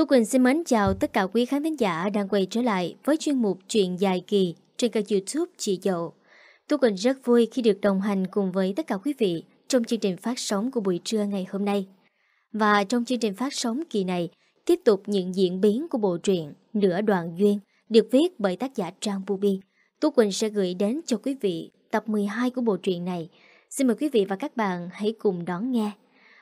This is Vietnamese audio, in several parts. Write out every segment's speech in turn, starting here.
Tú Quỳnh xin mến chào tất cả quý khán thính giả đang quay trở lại với chuyên mục Chuyện dài kỳ trên kênh youtube Chị Dậu. Tú Quỳnh rất vui khi được đồng hành cùng với tất cả quý vị trong chương trình phát sóng của buổi trưa ngày hôm nay. Và trong chương trình phát sóng kỳ này, tiếp tục những diễn biến của bộ truyện Nửa Đoạn Duyên được viết bởi tác giả Trang Bubi. Tú Quỳnh sẽ gửi đến cho quý vị tập 12 của bộ truyện này. Xin mời quý vị và các bạn hãy cùng đón nghe.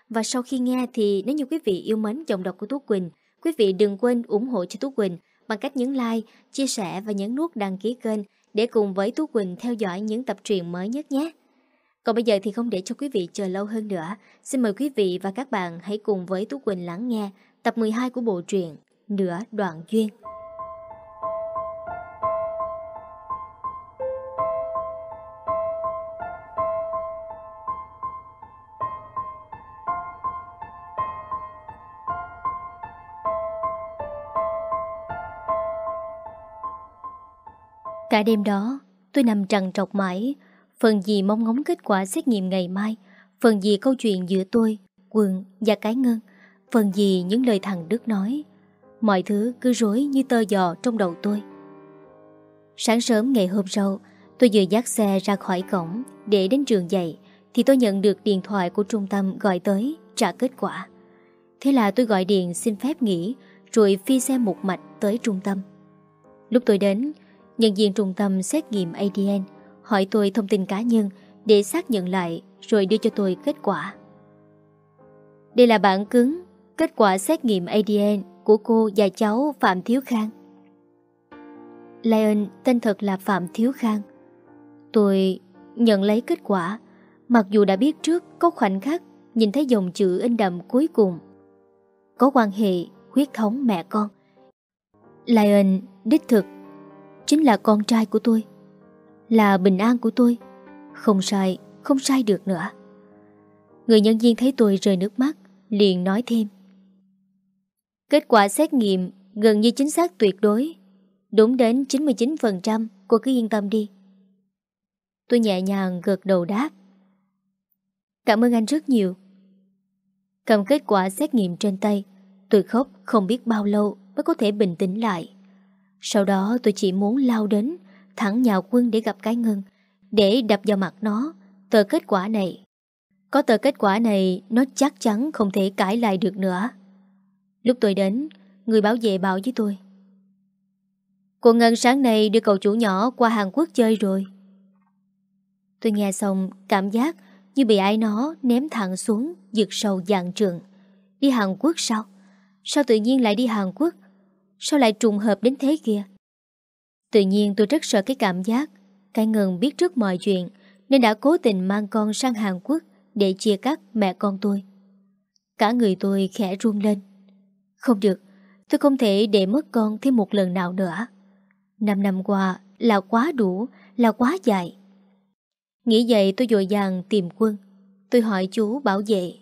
Và sau khi nghe thì nếu như quý vị yêu mến giọng đọc của Tú Quỳnh, quý vị đừng quên ủng hộ cho Tú Quỳnh bằng cách nhấn like, chia sẻ và nhấn nút đăng ký kênh để cùng với Tú Quỳnh theo dõi những tập truyện mới nhất nhé. Còn bây giờ thì không để cho quý vị chờ lâu hơn nữa, xin mời quý vị và các bạn hãy cùng với Tú Quỳnh lắng nghe tập 12 của bộ truyện Nửa Đoạn Duyên. Cả đêm đó, tôi nằm trằn trọc mãi, phần gì mong ngóng kết quả xét nghiệm ngày mai, phần gì câu chuyện giữa tôi, quần và Cái Ngân, phần gì những lời thằng Đức nói. Mọi thứ cứ rối như tơ giò trong đầu tôi. Sáng sớm ngày hôm sau, tôi vừa dắt xe ra khỏi cổng để đến trường dạy, thì tôi nhận được điện thoại của trung tâm gọi tới trả kết quả. Thế là tôi gọi điện xin phép nghỉ, rồi phi xe một mạch tới trung tâm. Lúc tôi đến, Nhân viên trung tâm xét nghiệm ADN hỏi tôi thông tin cá nhân để xác nhận lại rồi đưa cho tôi kết quả. Đây là bản cứng, kết quả xét nghiệm ADN của cô và cháu Phạm Thiếu Khang. Lion, tên thật là Phạm Thiếu Khang. Tôi nhận lấy kết quả, mặc dù đã biết trước có khoảnh khắc nhìn thấy dòng chữ in đậm cuối cùng. Có quan hệ huyết thống mẹ con. Lion, đích thực chính là con trai của tôi Là bình an của tôi. Không sai, không sai được nữa. Người nhân viên thấy tôi rơi nước mắt Liền nói thêm. Kết quả xét nghiệm gần như chính xác tuyệt đối Đúng đến 99% Cô cứ yên tâm đi. Tôi nhẹ nhàng gật đầu đáp. Cảm ơn anh rất nhiều. Cầm kết quả xét nghiệm trên tay Tôi khóc không biết bao lâu Mới có thể bình tĩnh lại sau đó tôi chỉ muốn lao đến, Thẳng nhào quân để gặp cái ngân, Để đập vào mặt nó Tờ kết quả này, Có tờ kết quả này, Nó chắc chắn không thể cãi lại được nữa Lúc tôi đến, Người bảo vệ bảo với tôi, Cô Ngân sáng nay đưa cậu chủ nhỏ qua Hàn Quốc chơi rồi Tôi nghe xong, cảm giác như bị ai nó ném thẳng xuống giật sâu dạng trường. Đi Hàn Quốc sao? Sao tự nhiên lại đi Hàn Quốc? Sao lại trùng hợp đến thế kia? Tự nhiên tôi rất sợ cái cảm giác, Cái ngừng biết trước mọi chuyện, Nên đã cố tình mang con sang Hàn Quốc Để chia cắt mẹ con tôi. Cả người tôi khẽ run lên. Không được, Tôi không thể để mất con thêm một lần nào nữa. Năm năm qua Là quá đủ, Là quá dài. Nghĩ vậy tôi dội dàng tìm quân. Tôi hỏi chú bảo vệ.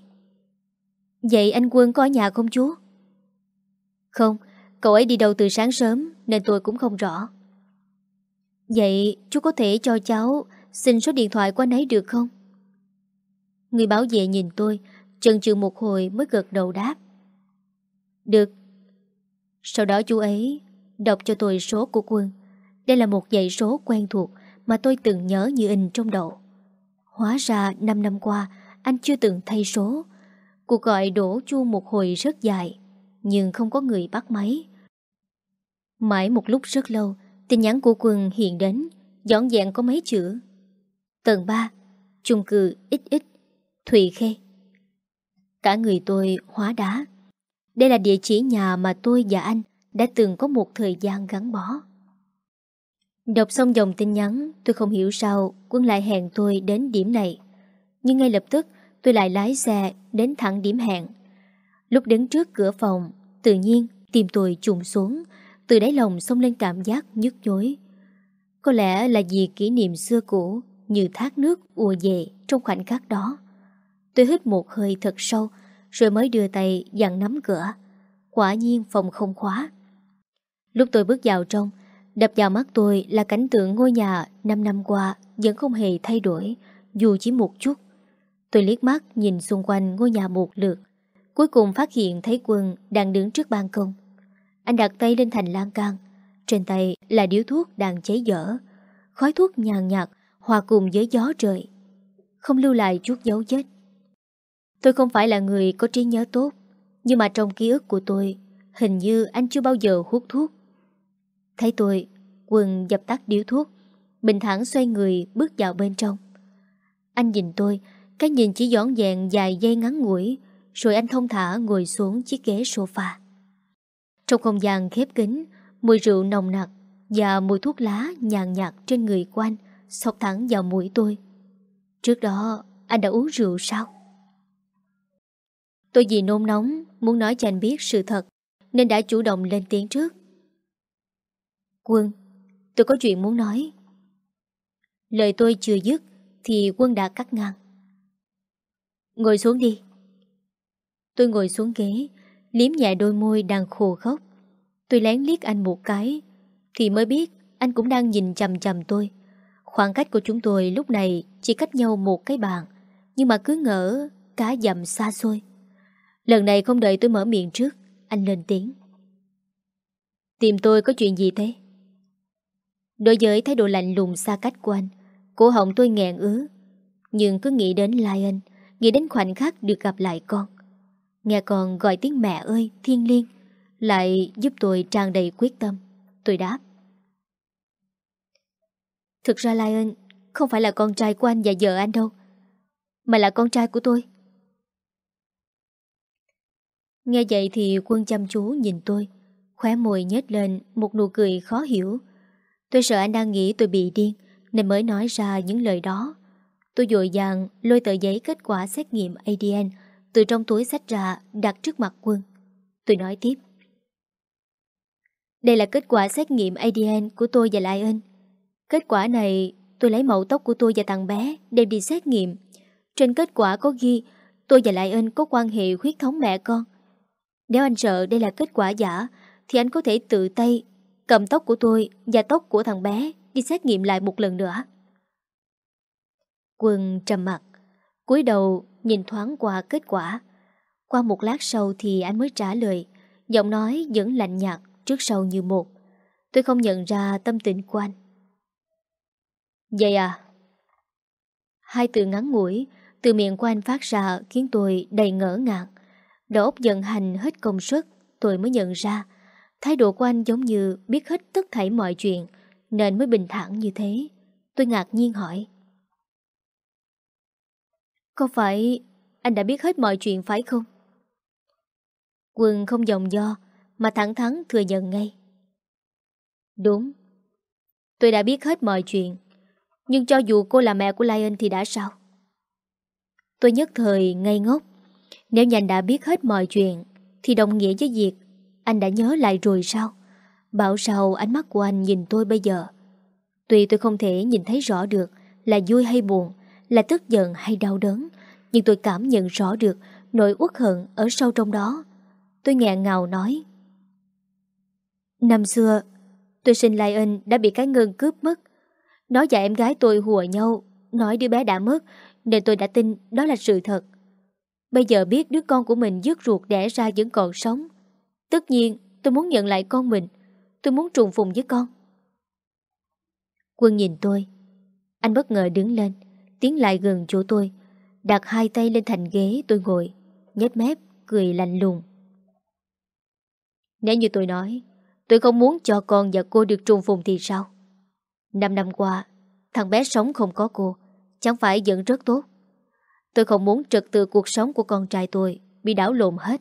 Vậy anh quân có ở nhà không chú? Không Cậu ấy đi đâu từ sáng sớm, Nên tôi cũng không rõ. Vậy chú có thể cho cháu Xin số điện thoại của anh ấy được không? Người bảo vệ nhìn tôi, Chần chừ một hồi mới gật đầu đáp. Được. Sau đó chú ấy Đọc cho tôi số của quân. Đây là một dãy số quen thuộc Mà tôi từng nhớ như in trong đầu. Hóa ra 5 năm qua, Anh chưa từng thay số. Cuộc gọi đổ chuông một hồi rất dài, Nhưng không có người bắt máy. Mãi một lúc rất lâu, tin nhắn của Quân hiện đến, dọn dẹn có mấy chữ. Tầng 3, chung cư XX, Thụy Khê. Cả người tôi hóa đá. Đây là địa chỉ nhà mà tôi và anh đã từng có một thời gian gắn bó. Đọc xong dòng tin nhắn, tôi không hiểu sao Quân lại hẹn tôi đến điểm này. Nhưng ngay lập tức, tôi lại lái xe đến thẳng điểm hẹn. Lúc đứng trước cửa phòng, tự nhiên tìm tôi trùng xuống, từ đáy lòng xông lên cảm giác nhức nhối. Có lẽ là vì kỷ niệm xưa cũ Như thác nước ùa về trong khoảnh khắc đó. Tôi hít một hơi thật sâu, Rồi mới đưa tay dặn nắm cửa. Quả nhiên phòng không khóa. Lúc tôi bước vào trong, Đập vào mắt tôi là cảnh tượng ngôi nhà 5 năm qua vẫn không hề thay đổi, Dù chỉ một chút. Tôi liếc mắt nhìn xung quanh ngôi nhà một lượt, Cuối cùng phát hiện thấy quân đang đứng trước ban công. Anh đặt tay lên thành lan can. Trên tay là điếu thuốc đang cháy dở. Khói thuốc nhàn nhạt Hòa cùng với gió trời. Không lưu lại chút dấu vết. Tôi không phải là người có trí nhớ tốt, Nhưng mà trong ký ức của tôi, Hình như anh chưa bao giờ hút thuốc. Thấy tôi Quân dập tắt điếu thuốc, Bình thản xoay người bước vào bên trong. Anh nhìn tôi, Cái nhìn chỉ dõn dẹn dài dây ngắn ngủi, Rồi anh thông thả ngồi xuống chiếc ghế sofa. Trong không gian khép kín, Mùi rượu nồng nặc Và mùi thuốc lá nhàn nhạt trên người của anh Sọc thẳng vào mũi tôi. Trước đó, anh đã uống rượu sao? Tôi vì nôn nóng Muốn nói cho anh biết sự thật, Nên đã chủ động lên tiếng trước. Quân, Tôi có chuyện muốn nói. Lời tôi chưa dứt Thì quân đã cắt ngang. Ngồi xuống đi. Tôi ngồi xuống ghế Liếm nhẹ đôi môi đang khô khóc Tôi lén liếc anh một cái, Thì mới biết anh cũng đang nhìn chầm chầm tôi. Khoảng cách của chúng tôi lúc này Chỉ cách nhau một cái bàn, Nhưng mà cứ ngỡ cá dầm xa xôi. Lần này không đợi tôi mở miệng trước, Anh lên tiếng. Tìm tôi có chuyện gì thế? Đối với thái độ lạnh lùng xa cách của anh, Cổ họng tôi nghẹn ứ. Nhưng cứ nghĩ đến Lion, Nghĩ đến khoảnh khắc được gặp lại con. Nghe con gọi tiếng mẹ ơi, Thiên liêng Lại giúp tôi tràn đầy quyết tâm. Tôi đáp. Thực ra, Lion, Không phải là con trai của anh và vợ anh đâu, Mà là con trai của tôi. Nghe vậy thì quân chăm chú nhìn tôi, Khóe môi nhếch lên Một nụ cười khó hiểu. Tôi sợ anh đang nghĩ tôi bị điên, Nên mới nói ra những lời đó. Tôi dội dàng lôi tờ giấy kết quả xét nghiệm ADN từ trong túi sách ra đặt trước mặt quân. Tôi nói tiếp. Đây là kết quả xét nghiệm ADN của tôi và Lai Ân Kết quả này tôi lấy mẫu tóc của tôi và thằng bé đem đi xét nghiệm. Trên kết quả có ghi tôi và Lại Ân có quan hệ huyết thống mẹ con. Nếu anh sợ đây là kết quả giả Thì anh có thể tự tay cầm tóc của tôi và tóc của thằng bé đi xét nghiệm lại một lần nữa. Quân trầm mặt, cúi đầu nhìn thoáng qua kết quả. Qua một lát sau thì anh mới trả lời, giọng nói vẫn lạnh nhạt trước sau như một. Tôi không nhận ra tâm tình của anh. Vậy à? Hai từ ngắn ngủi từ miệng của anh phát ra khiến tôi đầy ngỡ ngàng. Đầu óc dần hành hết công suất, tôi mới nhận ra Thái độ của anh giống như biết hết tất thảy mọi chuyện Nên mới bình thản như thế Tôi ngạc nhiên hỏi có phải anh đã biết hết mọi chuyện phải không? Quân không dòng do Mà thẳng thắn thừa nhận ngay Đúng Tôi đã biết hết mọi chuyện Nhưng cho dù cô là mẹ của Lion thì đã sao? Tôi nhất thời ngây ngốc Nếu nhanh đã biết hết mọi chuyện Thì đồng nghĩa với việc anh đã nhớ lại rồi sao? Bảo sao ánh mắt của anh nhìn tôi bây giờ? Tuy tôi không thể nhìn thấy rõ được là vui hay buồn, là tức giận hay đau đớn, nhưng tôi cảm nhận rõ được nỗi uất hận ở sâu trong đó. Tôi nghẹn ngào nói. Năm xưa, tôi sinh Lion đã bị cái ngân cướp mất. Nó và em gái tôi hùa nhau, nói đứa bé đã mất, nên tôi đã tin đó là sự thật. Bây giờ biết đứa con của mình dứt ruột đẻ ra vẫn còn sống, Tất nhiên tôi muốn nhận lại con mình Tôi muốn trùng phùng với con Quân nhìn tôi Anh bất ngờ đứng lên Tiến lại gần chỗ tôi, Đặt hai tay lên thành ghế, tôi ngồi, nhếch mép, cười lạnh lùng. Nếu như tôi nói, Tôi không muốn cho con và cô được trùng phùng thì sao? Năm năm qua, Thằng bé sống không có cô, Chẳng phải vẫn rất tốt. Tôi không muốn trật tự cuộc sống của con trai tôi, Bị đảo lộn hết.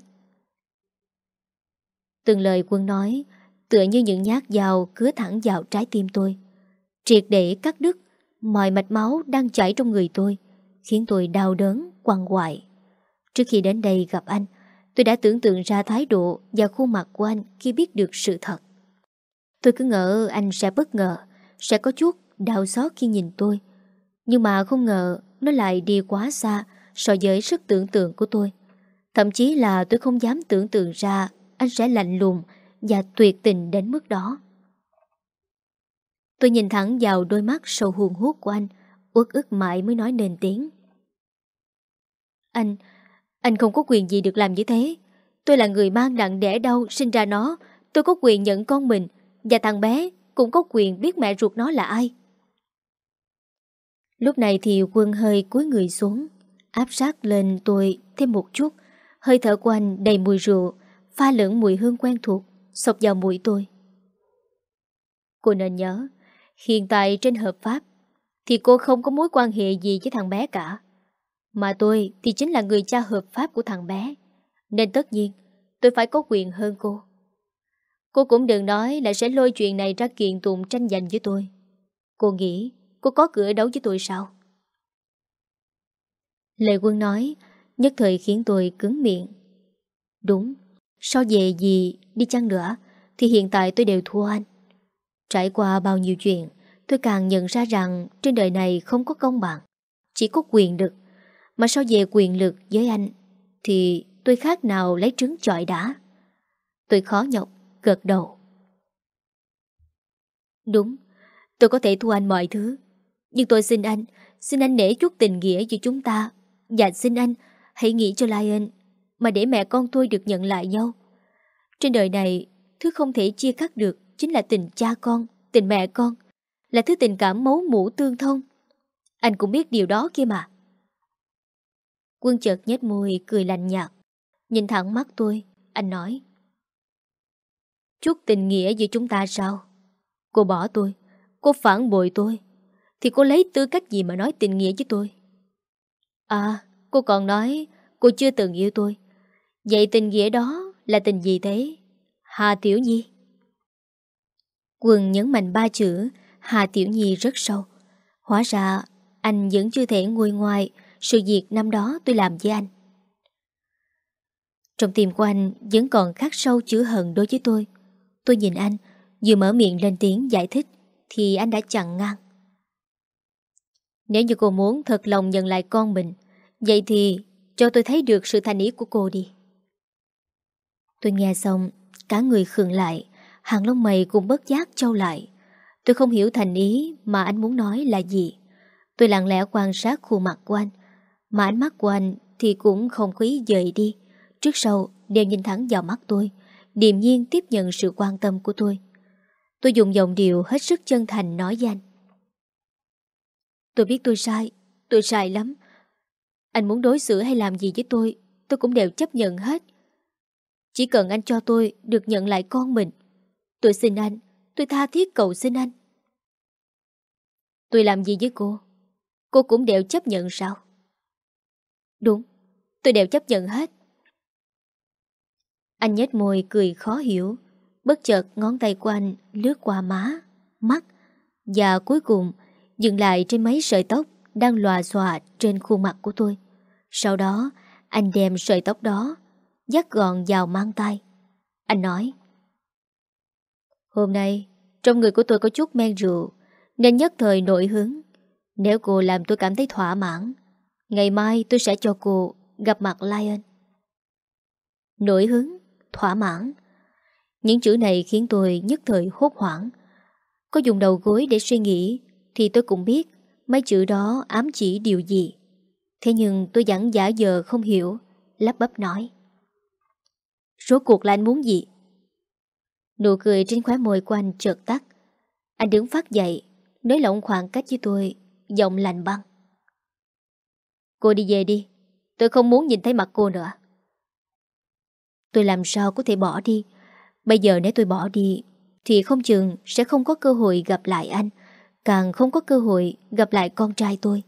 Từng lời quân nói, Tựa như những nhát dao cứa thẳng vào trái tim tôi, Triệt để cắt đứt Mọi mạch máu đang chảy trong người tôi Khiến tôi đau đớn, quằn quại. Trước khi đến đây gặp anh Tôi đã tưởng tượng ra thái độ Và khuôn mặt của anh khi biết được sự thật. Tôi cứ ngờ anh sẽ bất ngờ Sẽ có chút đau xót khi nhìn tôi. Nhưng mà không ngờ Nó lại đi quá xa So với sức tưởng tượng của tôi. Thậm chí là tôi không dám tưởng tượng ra anh sẽ lạnh lùng và tuyệt tình đến mức đó. Tôi nhìn thẳng vào đôi mắt sâu huồn hút của anh, uất ức mãi mới nói nền tiếng. Anh, anh không có quyền gì được làm như thế. Tôi là người mang nặng đẻ đau sinh ra nó, Tôi có quyền nhận con mình Và thằng bé cũng có quyền biết mẹ ruột nó là ai Lúc này thì quân hơi cúi người xuống Áp sát lên tôi thêm một chút Hơi thở của anh đầy mùi rượu Pha lẫn mùi hương quen thuộc Sọc vào mũi tôi Cô nên nhớ Hiện tại trên hợp pháp, Thì cô không có mối quan hệ gì với thằng bé cả. Mà tôi thì chính là người cha hợp pháp của thằng bé, Nên tất nhiên Tôi phải có quyền hơn cô. Cô cũng đừng nói là sẽ lôi chuyện này ra kiện tụng tranh giành với tôi. Cô nghĩ Cô có cửa đấu với tôi sao? Lệ quân nói, Nhất thời khiến tôi cứng miệng. Đúng So về gì đi chăng nữa, Thì hiện tại tôi đều thua anh. Trải qua bao nhiêu chuyện, Tôi càng nhận ra rằng Trên đời này không có công bằng, Chỉ có quyền lực. Mà so về quyền lực với anh, Thì tôi khác nào lấy trứng chọi đã Tôi khó nhọc, Gật đầu. Đúng, Tôi có thể thua anh mọi thứ. Nhưng tôi xin anh Xin anh nể chút tình nghĩa giữa chúng ta. Và xin anh, Hãy nghĩ cho Lion, Mà để mẹ con tôi được nhận lại nhau. Trên đời này, Thứ không thể chia cắt được. Chính là tình cha con, Tình mẹ con, Là thứ tình cảm máu mủ tương thông. Anh cũng biết điều đó kia mà. Quân chợt nhếch môi, cười lạnh nhạt. Nhìn thẳng mắt tôi, Anh nói, Chút tình nghĩa giữa chúng ta sao? Cô bỏ tôi, Cô phản bội tôi, Thì cô lấy tư cách gì mà nói tình nghĩa với tôi? À Cô còn nói, cô chưa từng yêu tôi. Vậy tình nghĩa đó là tình gì thế? Hà Tiểu Nhi. Quân nhấn mạnh ba chữ, Hà Tiểu Nhi rất sâu. Hóa ra, anh vẫn chưa thể nguôi ngoài Sự việc năm đó tôi làm với anh. Trong tim của anh Vẫn còn khắc sâu chữ hận đối với tôi. Tôi nhìn anh, Vừa mở miệng lên tiếng giải thích, Thì anh đã chặn ngang. Nếu như cô muốn thật lòng nhận lại con mình, Vậy thì cho tôi thấy được sự thành ý của cô đi. Tôi nghe xong, Cả người khường lại Hàng lông mày cũng bất giác trâu lại. Tôi không hiểu thành ý mà anh muốn nói là gì. Tôi lặng lẽ quan sát khuôn mặt của anh. Mà ánh mắt của anh thì cũng không có ý dời đi. Trước sau đều nhìn thẳng vào mắt tôi, Điềm nhiên tiếp nhận sự quan tâm của tôi. Tôi dùng giọng điệu hết sức chân thành nói với anh. Tôi biết tôi sai Tôi sai lắm. Anh muốn đối xử hay làm gì với tôi Tôi cũng đều chấp nhận hết. Chỉ cần anh cho tôi được nhận lại con mình Tôi xin anh. Tôi tha thiết cầu xin anh. Tôi làm gì với cô? Cô cũng đều chấp nhận sao? Đúng Tôi đều chấp nhận hết. Anh nhếch môi cười khó hiểu Bất chợt ngón tay của anh lướt qua má, mắt Và cuối cùng dừng lại trên mấy sợi tóc đang lòa xòa trên khuôn mặt của tôi. Sau đó anh đem sợi tóc đó dắt gọn vào mang tay. Anh nói Hôm nay trong người của tôi có chút men rượu nên nhất thời nổi hứng. Nếu cô làm tôi cảm thấy thỏa mãn ngày mai tôi sẽ cho cô gặp mặt Lion. Nổi hứng, thỏa mãn những chữ này khiến tôi nhất thời hốt hoảng. Có dùng đầu gối để suy nghĩ thì tôi cũng biết mấy chữ đó ám chỉ điều gì. Thế nhưng tôi vẫn giả giờ không hiểu, lắp bắp nói. Rốt cuộc là anh muốn gì? Nụ cười trên khóe môi của anh chợt tắt. Anh đứng phát dậy, nới lỏng khoảng cách với tôi, giọng lạnh băng. Cô đi về đi, tôi không muốn nhìn thấy mặt cô nữa. Tôi làm sao có thể bỏ đi Bây giờ nếu tôi bỏ đi Thì không chừng sẽ không có cơ hội gặp lại anh Càng không có cơ hội gặp lại con trai tôi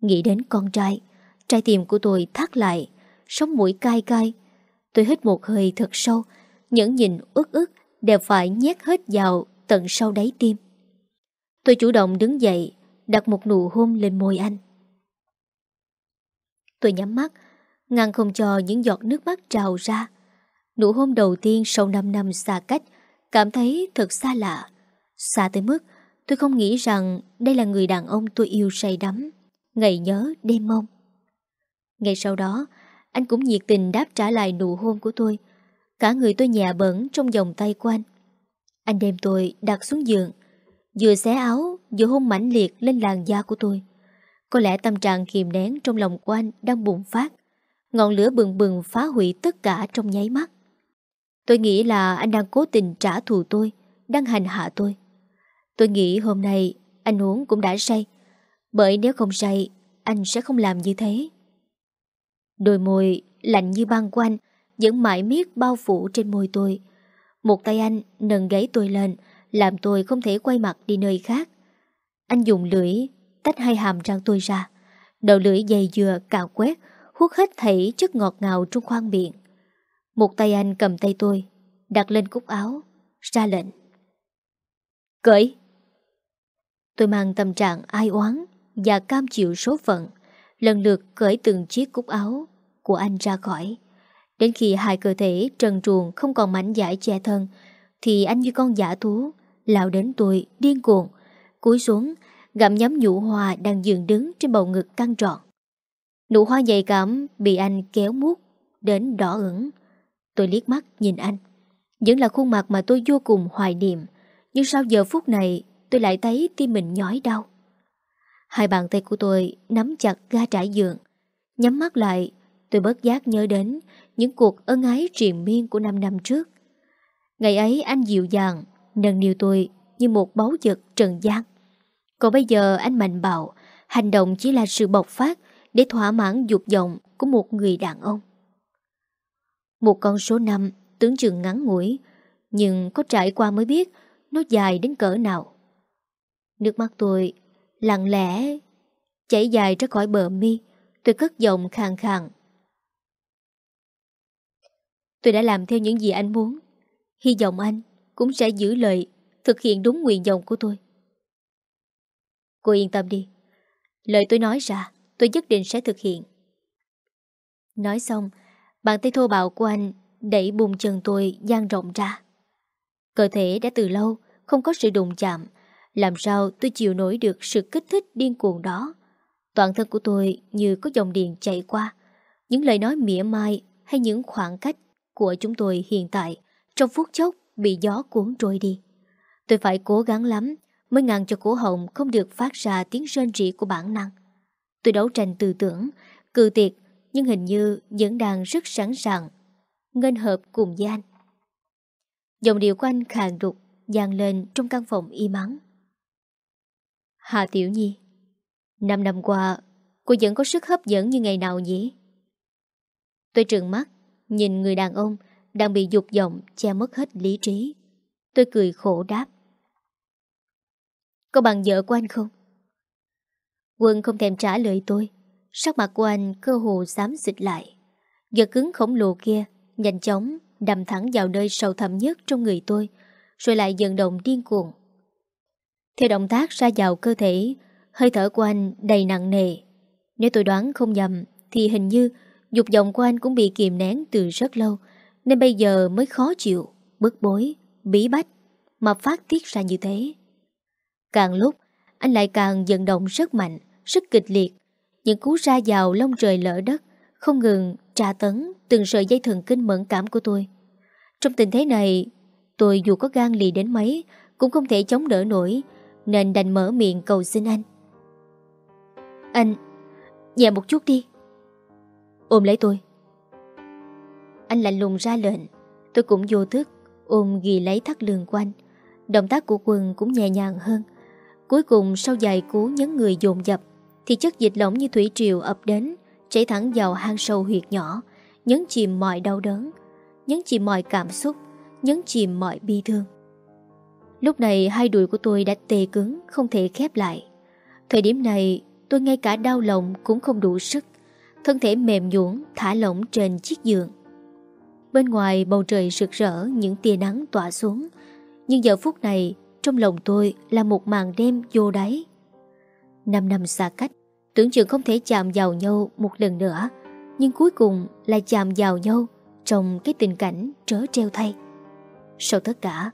Nghĩ đến con trai Trai tim của tôi thắt lại Sống mũi cay cay Tôi hít một hơi thật sâu nhẫn nhìn ướt ướt đều phải nhét hết vào tận sâu đáy tim. Tôi chủ động đứng dậy, Đặt một nụ hôn lên môi anh. Tôi nhắm mắt, Ngăn không cho những giọt nước mắt trào ra. Nụ hôn đầu tiên sau 5 năm xa cách, Cảm thấy thật xa lạ. Xa tới mức, tôi không nghĩ rằng Đây là người đàn ông tôi yêu say đắm, Ngày nhớ đêm mong. Ngày sau đó, Anh cũng nhiệt tình đáp trả lại nụ hôn của tôi Cả người tôi nhẹ bẩn Trong vòng tay của anh Anh đem tôi đặt xuống giường Vừa xé áo vừa hôn mãnh liệt lên làn da của tôi Có lẽ tâm trạng kìm nén trong lòng của anh Đang bùng phát Ngọn lửa bừng bừng phá hủy tất cả trong nháy mắt Tôi nghĩ là anh đang cố tình trả thù tôi, đang hành hạ tôi. Tôi nghĩ hôm nay anh uống cũng đã say, bởi nếu không say, anh sẽ không làm như thế. Đôi môi lạnh như băng của anh vẫn mãi miết bao phủ trên môi tôi. Một tay anh nâng gáy tôi lên, làm tôi không thể quay mặt đi nơi khác. Anh dùng lưỡi tách hai hàm răng tôi ra. Đầu lưỡi dày dừa cào quét, hút hết thảy chất ngọt ngào trong khoang miệng. Một tay anh cầm tay tôi, đặt lên cúc áo, ra lệnh. Cởi! Tôi mang tâm trạng ai oán và cam chịu số phận, lần lượt cởi từng chiếc cúc áo của anh ra khỏi. Đến khi hai cơ thể trần truồng không còn mảnh giải che thân, thì anh như con giả thú, lao đến tôi điên cuồng, cúi xuống, gặm nhắm nhũ hoa đang dường đứng trên bầu ngực căng trọn. Nụ hoa dày cảm bị anh kéo mút đến đỏ ửng. Tôi liếc mắt nhìn anh. Vẫn là khuôn mặt mà tôi vô cùng hoài niệm. Nhưng sau giờ phút này tôi lại thấy tim mình nhói đau. Hai bàn tay của tôi nắm chặt ga trải giường. Nhắm mắt lại, tôi bất giác nhớ đến những cuộc ân ái triền miên của năm năm trước. Ngày ấy anh dịu dàng, nâng niu tôi như một báu vật trần gian. Còn bây giờ anh mạnh bạo, hành động chỉ là sự bộc phát để thỏa mãn dục vọng của một người đàn ông. Một con số năm tướng chừng ngắn ngủi, nhưng có trải qua mới biết nó dài đến cỡ nào. Nước mắt tôi lặng lẽ chảy dài ra khỏi bờ mi, tôi cất giọng khàn khàn. Tôi đã làm theo những gì anh muốn, hy vọng anh cũng sẽ giữ lời, thực hiện đúng nguyện vọng của tôi. Cô yên tâm đi, lời tôi nói ra, tôi nhất định sẽ thực hiện. Nói xong, bàn tay thô bạo của anh đẩy bùng chân tôi dang rộng ra. Cơ thể đã từ lâu không có sự đụng chạm, làm sao tôi chịu nổi được sự kích thích điên cuồng đó. Toàn thân của tôi như có dòng điện chạy qua. Những lời nói mỉa mai hay những khoảng cách của chúng tôi hiện tại trong phút chốc bị gió cuốn trôi đi. Tôi phải cố gắng lắm mới ngăn cho cổ họng không được phát ra tiếng rên rỉ của bản năng. Tôi đấu tranh tư tưởng, cự tiệt nhưng hình như vẫn đang rất sẵn sàng ngân hợp cùng với anh. Dòng điệu của anh khàn đục dàn lên trong căn phòng im ắng. Hà Tiểu Nhi Năm năm qua Cô vẫn có sức hấp dẫn như ngày nào nhỉ Tôi trừng mắt Nhìn người đàn ông Đang bị dục vọng che mất hết lý trí. Tôi cười khổ đáp. Có bằng vợ của anh không? Quân không thèm trả lời tôi. Sắc mặt của anh cơ hồ xám xịt lại. Giật cứng khổng lồ kia Nhanh chóng đầm thẳng vào nơi sâu thẳm nhất trong người tôi Rồi lại dần động điên cuồng. Theo động tác ra vào cơ thể, hơi thở của anh đầy nặng nề. Nếu tôi đoán không nhầm, thì hình như dục vọng của anh cũng bị kìm nén từ rất lâu, nên bây giờ mới khó chịu, bức bối, bí bách, mà phát tiết ra như thế. Càng lúc, anh lại càng vận động rất mạnh, rất kịch liệt. Những cú ra vào lông trời lỡ đất, không ngừng tra tấn từng sợi dây thần kinh mẫn cảm của tôi. Trong tình thế này, tôi dù có gan lì đến mấy, cũng không thể chống đỡ nổi, nên đành mở miệng cầu xin anh Anh Nhẹ một chút đi Ôm lấy tôi. Anh lạnh lùng ra lệnh. Tôi cũng vô thức, Ôm ghi lấy thắt lưng của anh. Động tác của quần cũng nhẹ nhàng hơn. Cuối cùng, sau dài cú nhấn người dồn dập, Thì chất dịch lỏng như thủy triều ập đến, Chảy thẳng vào hang sâu huyệt nhỏ, Nhấn chìm mọi đau đớn, Nhấn chìm mọi cảm xúc, Nhấn chìm mọi bi thương. Lúc này, hai đùi của tôi đã tê cứng, Không thể khép lại. Thời điểm này, tôi ngay cả đau lòng Cũng không đủ sức. Thân thể mềm nhũn thả lỏng trên chiếc giường Bên ngoài bầu trời rực rỡ, Những tia nắng tỏa xuống Nhưng giờ phút này, Trong lòng tôi là một màn đêm vô đáy Năm năm xa cách, Tưởng chừng không thể chạm vào nhau Một lần nữa, Nhưng cuối cùng lại chạm vào nhau Trong cái tình cảnh trớ treo thay Sau tất cả,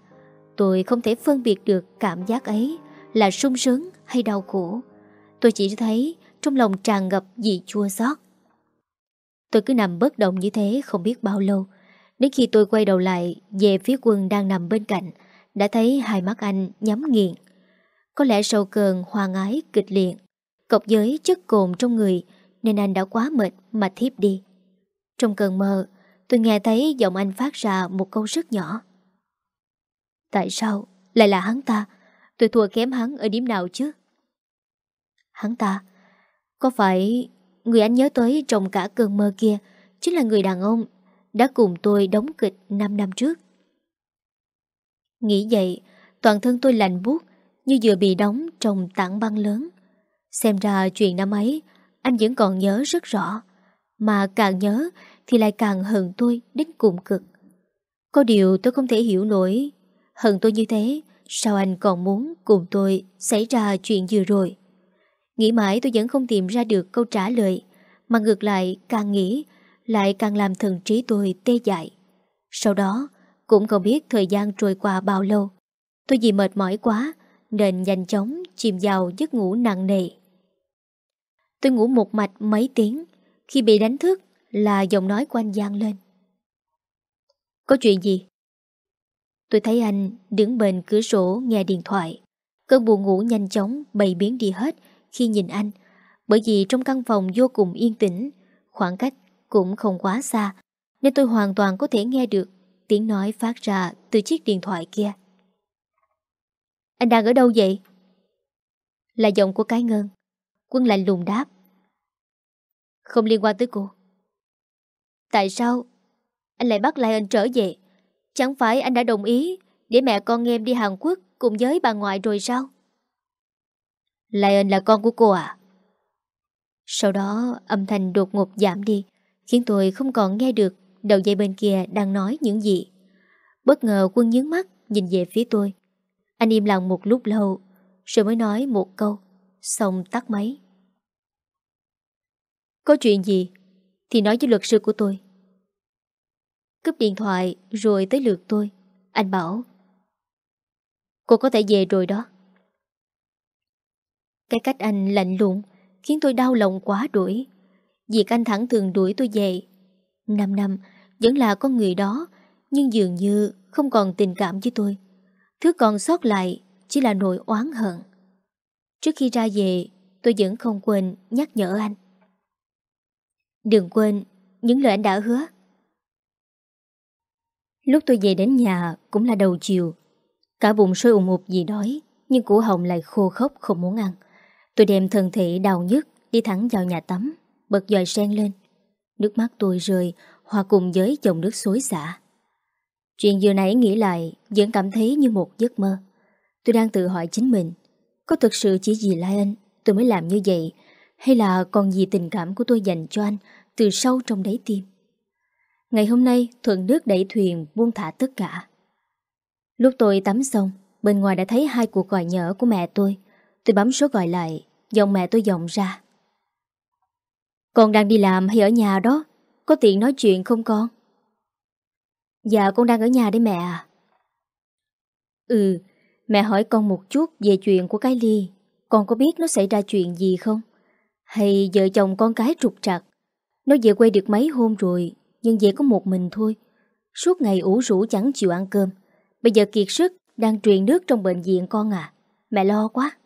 Tôi không thể phân biệt được cảm giác ấy là sung sướng hay đau khổ. Tôi chỉ thấy trong lòng tràn ngập gì chua xót. Tôi cứ nằm bất động như thế không biết bao lâu. Đến khi tôi quay đầu lại về phía quân đang nằm bên cạnh, đã thấy hai mắt anh nhắm nghiền. Có lẽ sau cơn hoang ái kịch liệt, cọc giới chất cồn trong người nên anh đã quá mệt mà thiếp đi. Trong cơn mơ, tôi nghe thấy giọng anh phát ra một câu rất nhỏ. Tại sao lại là hắn ta? Tôi thua kém hắn ở điểm nào chứ? Hắn ta, có phải người anh nhớ tới trong cả cơn mơ kia chính là người đàn ông đã cùng tôi đóng kịch 5 năm trước? Nghĩ vậy, toàn thân tôi lạnh buốt như vừa bị đóng trong tảng băng lớn. Xem ra chuyện năm ấy, anh vẫn còn nhớ rất rõ. Mà càng nhớ thì lại càng hận tôi đến cùng cực. Có điều tôi không thể hiểu nổi. Hận tôi như thế, sao anh còn muốn cùng tôi xảy ra chuyện vừa rồi? Nghĩ mãi tôi vẫn không tìm ra được câu trả lời, mà ngược lại càng nghĩ, lại càng làm thần trí tôi tê dại. Sau đó, cũng không biết thời gian trôi qua bao lâu. Tôi vì mệt mỏi quá, nên nhanh chóng chìm vào giấc ngủ nặng nề. Tôi ngủ một mạch mấy tiếng, khi bị đánh thức là giọng nói của anh Giang lên. Có chuyện gì? Tôi thấy anh đứng bên cửa sổ nghe điện thoại. Cơn buồn ngủ nhanh chóng bày biến đi hết khi nhìn anh, bởi vì trong căn phòng vô cùng yên tĩnh, khoảng cách cũng không quá xa, nên tôi hoàn toàn có thể nghe được tiếng nói phát ra từ chiếc điện thoại kia. Anh đang ở đâu vậy? Là giọng của cái ngân. Quân lạnh lùng đáp. Không liên quan tới cô. Tại sao anh lại bắt lại anh trở về? Chẳng phải anh đã đồng ý để mẹ con em đi Hàn Quốc cùng với bà ngoại rồi sao? Lion là con của cô à? Sau đó, âm thanh đột ngột giảm đi, khiến tôi không còn nghe được đầu dây bên kia đang nói những gì. Bất ngờ quân nhướng mắt, nhìn về phía tôi. Anh im lặng một lúc lâu, rồi mới nói một câu, xong tắt máy. Có chuyện gì thì nói với luật sư của tôi. Cúp điện thoại rồi tới lượt tôi. Anh bảo, Cô có thể về rồi đó. Cái cách anh lạnh lùng khiến tôi đau lòng quá đuổi. Việc anh thẳng thường đuổi tôi về. Năm năm vẫn là con người đó nhưng dường như không còn tình cảm với tôi. Thứ còn sót lại chỉ là nỗi oán hận. Trước khi ra về, tôi vẫn không quên nhắc nhở anh. Đừng quên những lời anh đã hứa. Lúc tôi về đến nhà cũng là đầu chiều. Cả bụng sôi ủng ụp vì đói, nhưng củ họng lại khô khốc không muốn ăn. Tôi đem thân thể đau nhức đi thẳng vào nhà tắm, bật dòi sen lên. Nước mắt tôi rơi, hòa cùng với dòng nước xối xả. Chuyện vừa nãy nghĩ lại vẫn cảm thấy như một giấc mơ. Tôi đang tự hỏi chính mình, có thực sự chỉ vì Lai Anh tôi mới làm như vậy, hay là còn gì tình cảm của tôi dành cho anh từ sâu trong đáy tim. Ngày hôm nay thuận nước đẩy thuyền buông thả tất cả. Lúc tôi tắm xong, bên ngoài đã thấy hai cuộc gọi nhỡ của mẹ tôi. Tôi bấm số gọi lại, dòng mẹ tôi dòng ra. Con đang đi làm hay ở nhà đó? Có tiện nói chuyện không con? Dạ con đang ở nhà đấy mẹ à. Ừ, mẹ hỏi con một chút về chuyện của cái ly. Con có biết nó xảy ra chuyện gì không? Hay vợ chồng con cái trục trặc? Nó về quê được mấy hôm rồi, nhưng về có một mình thôi. Suốt ngày ủ rũ chẳng chịu ăn cơm. Bây giờ kiệt sức, đang truyền nước trong bệnh viện con à. Mẹ lo quá.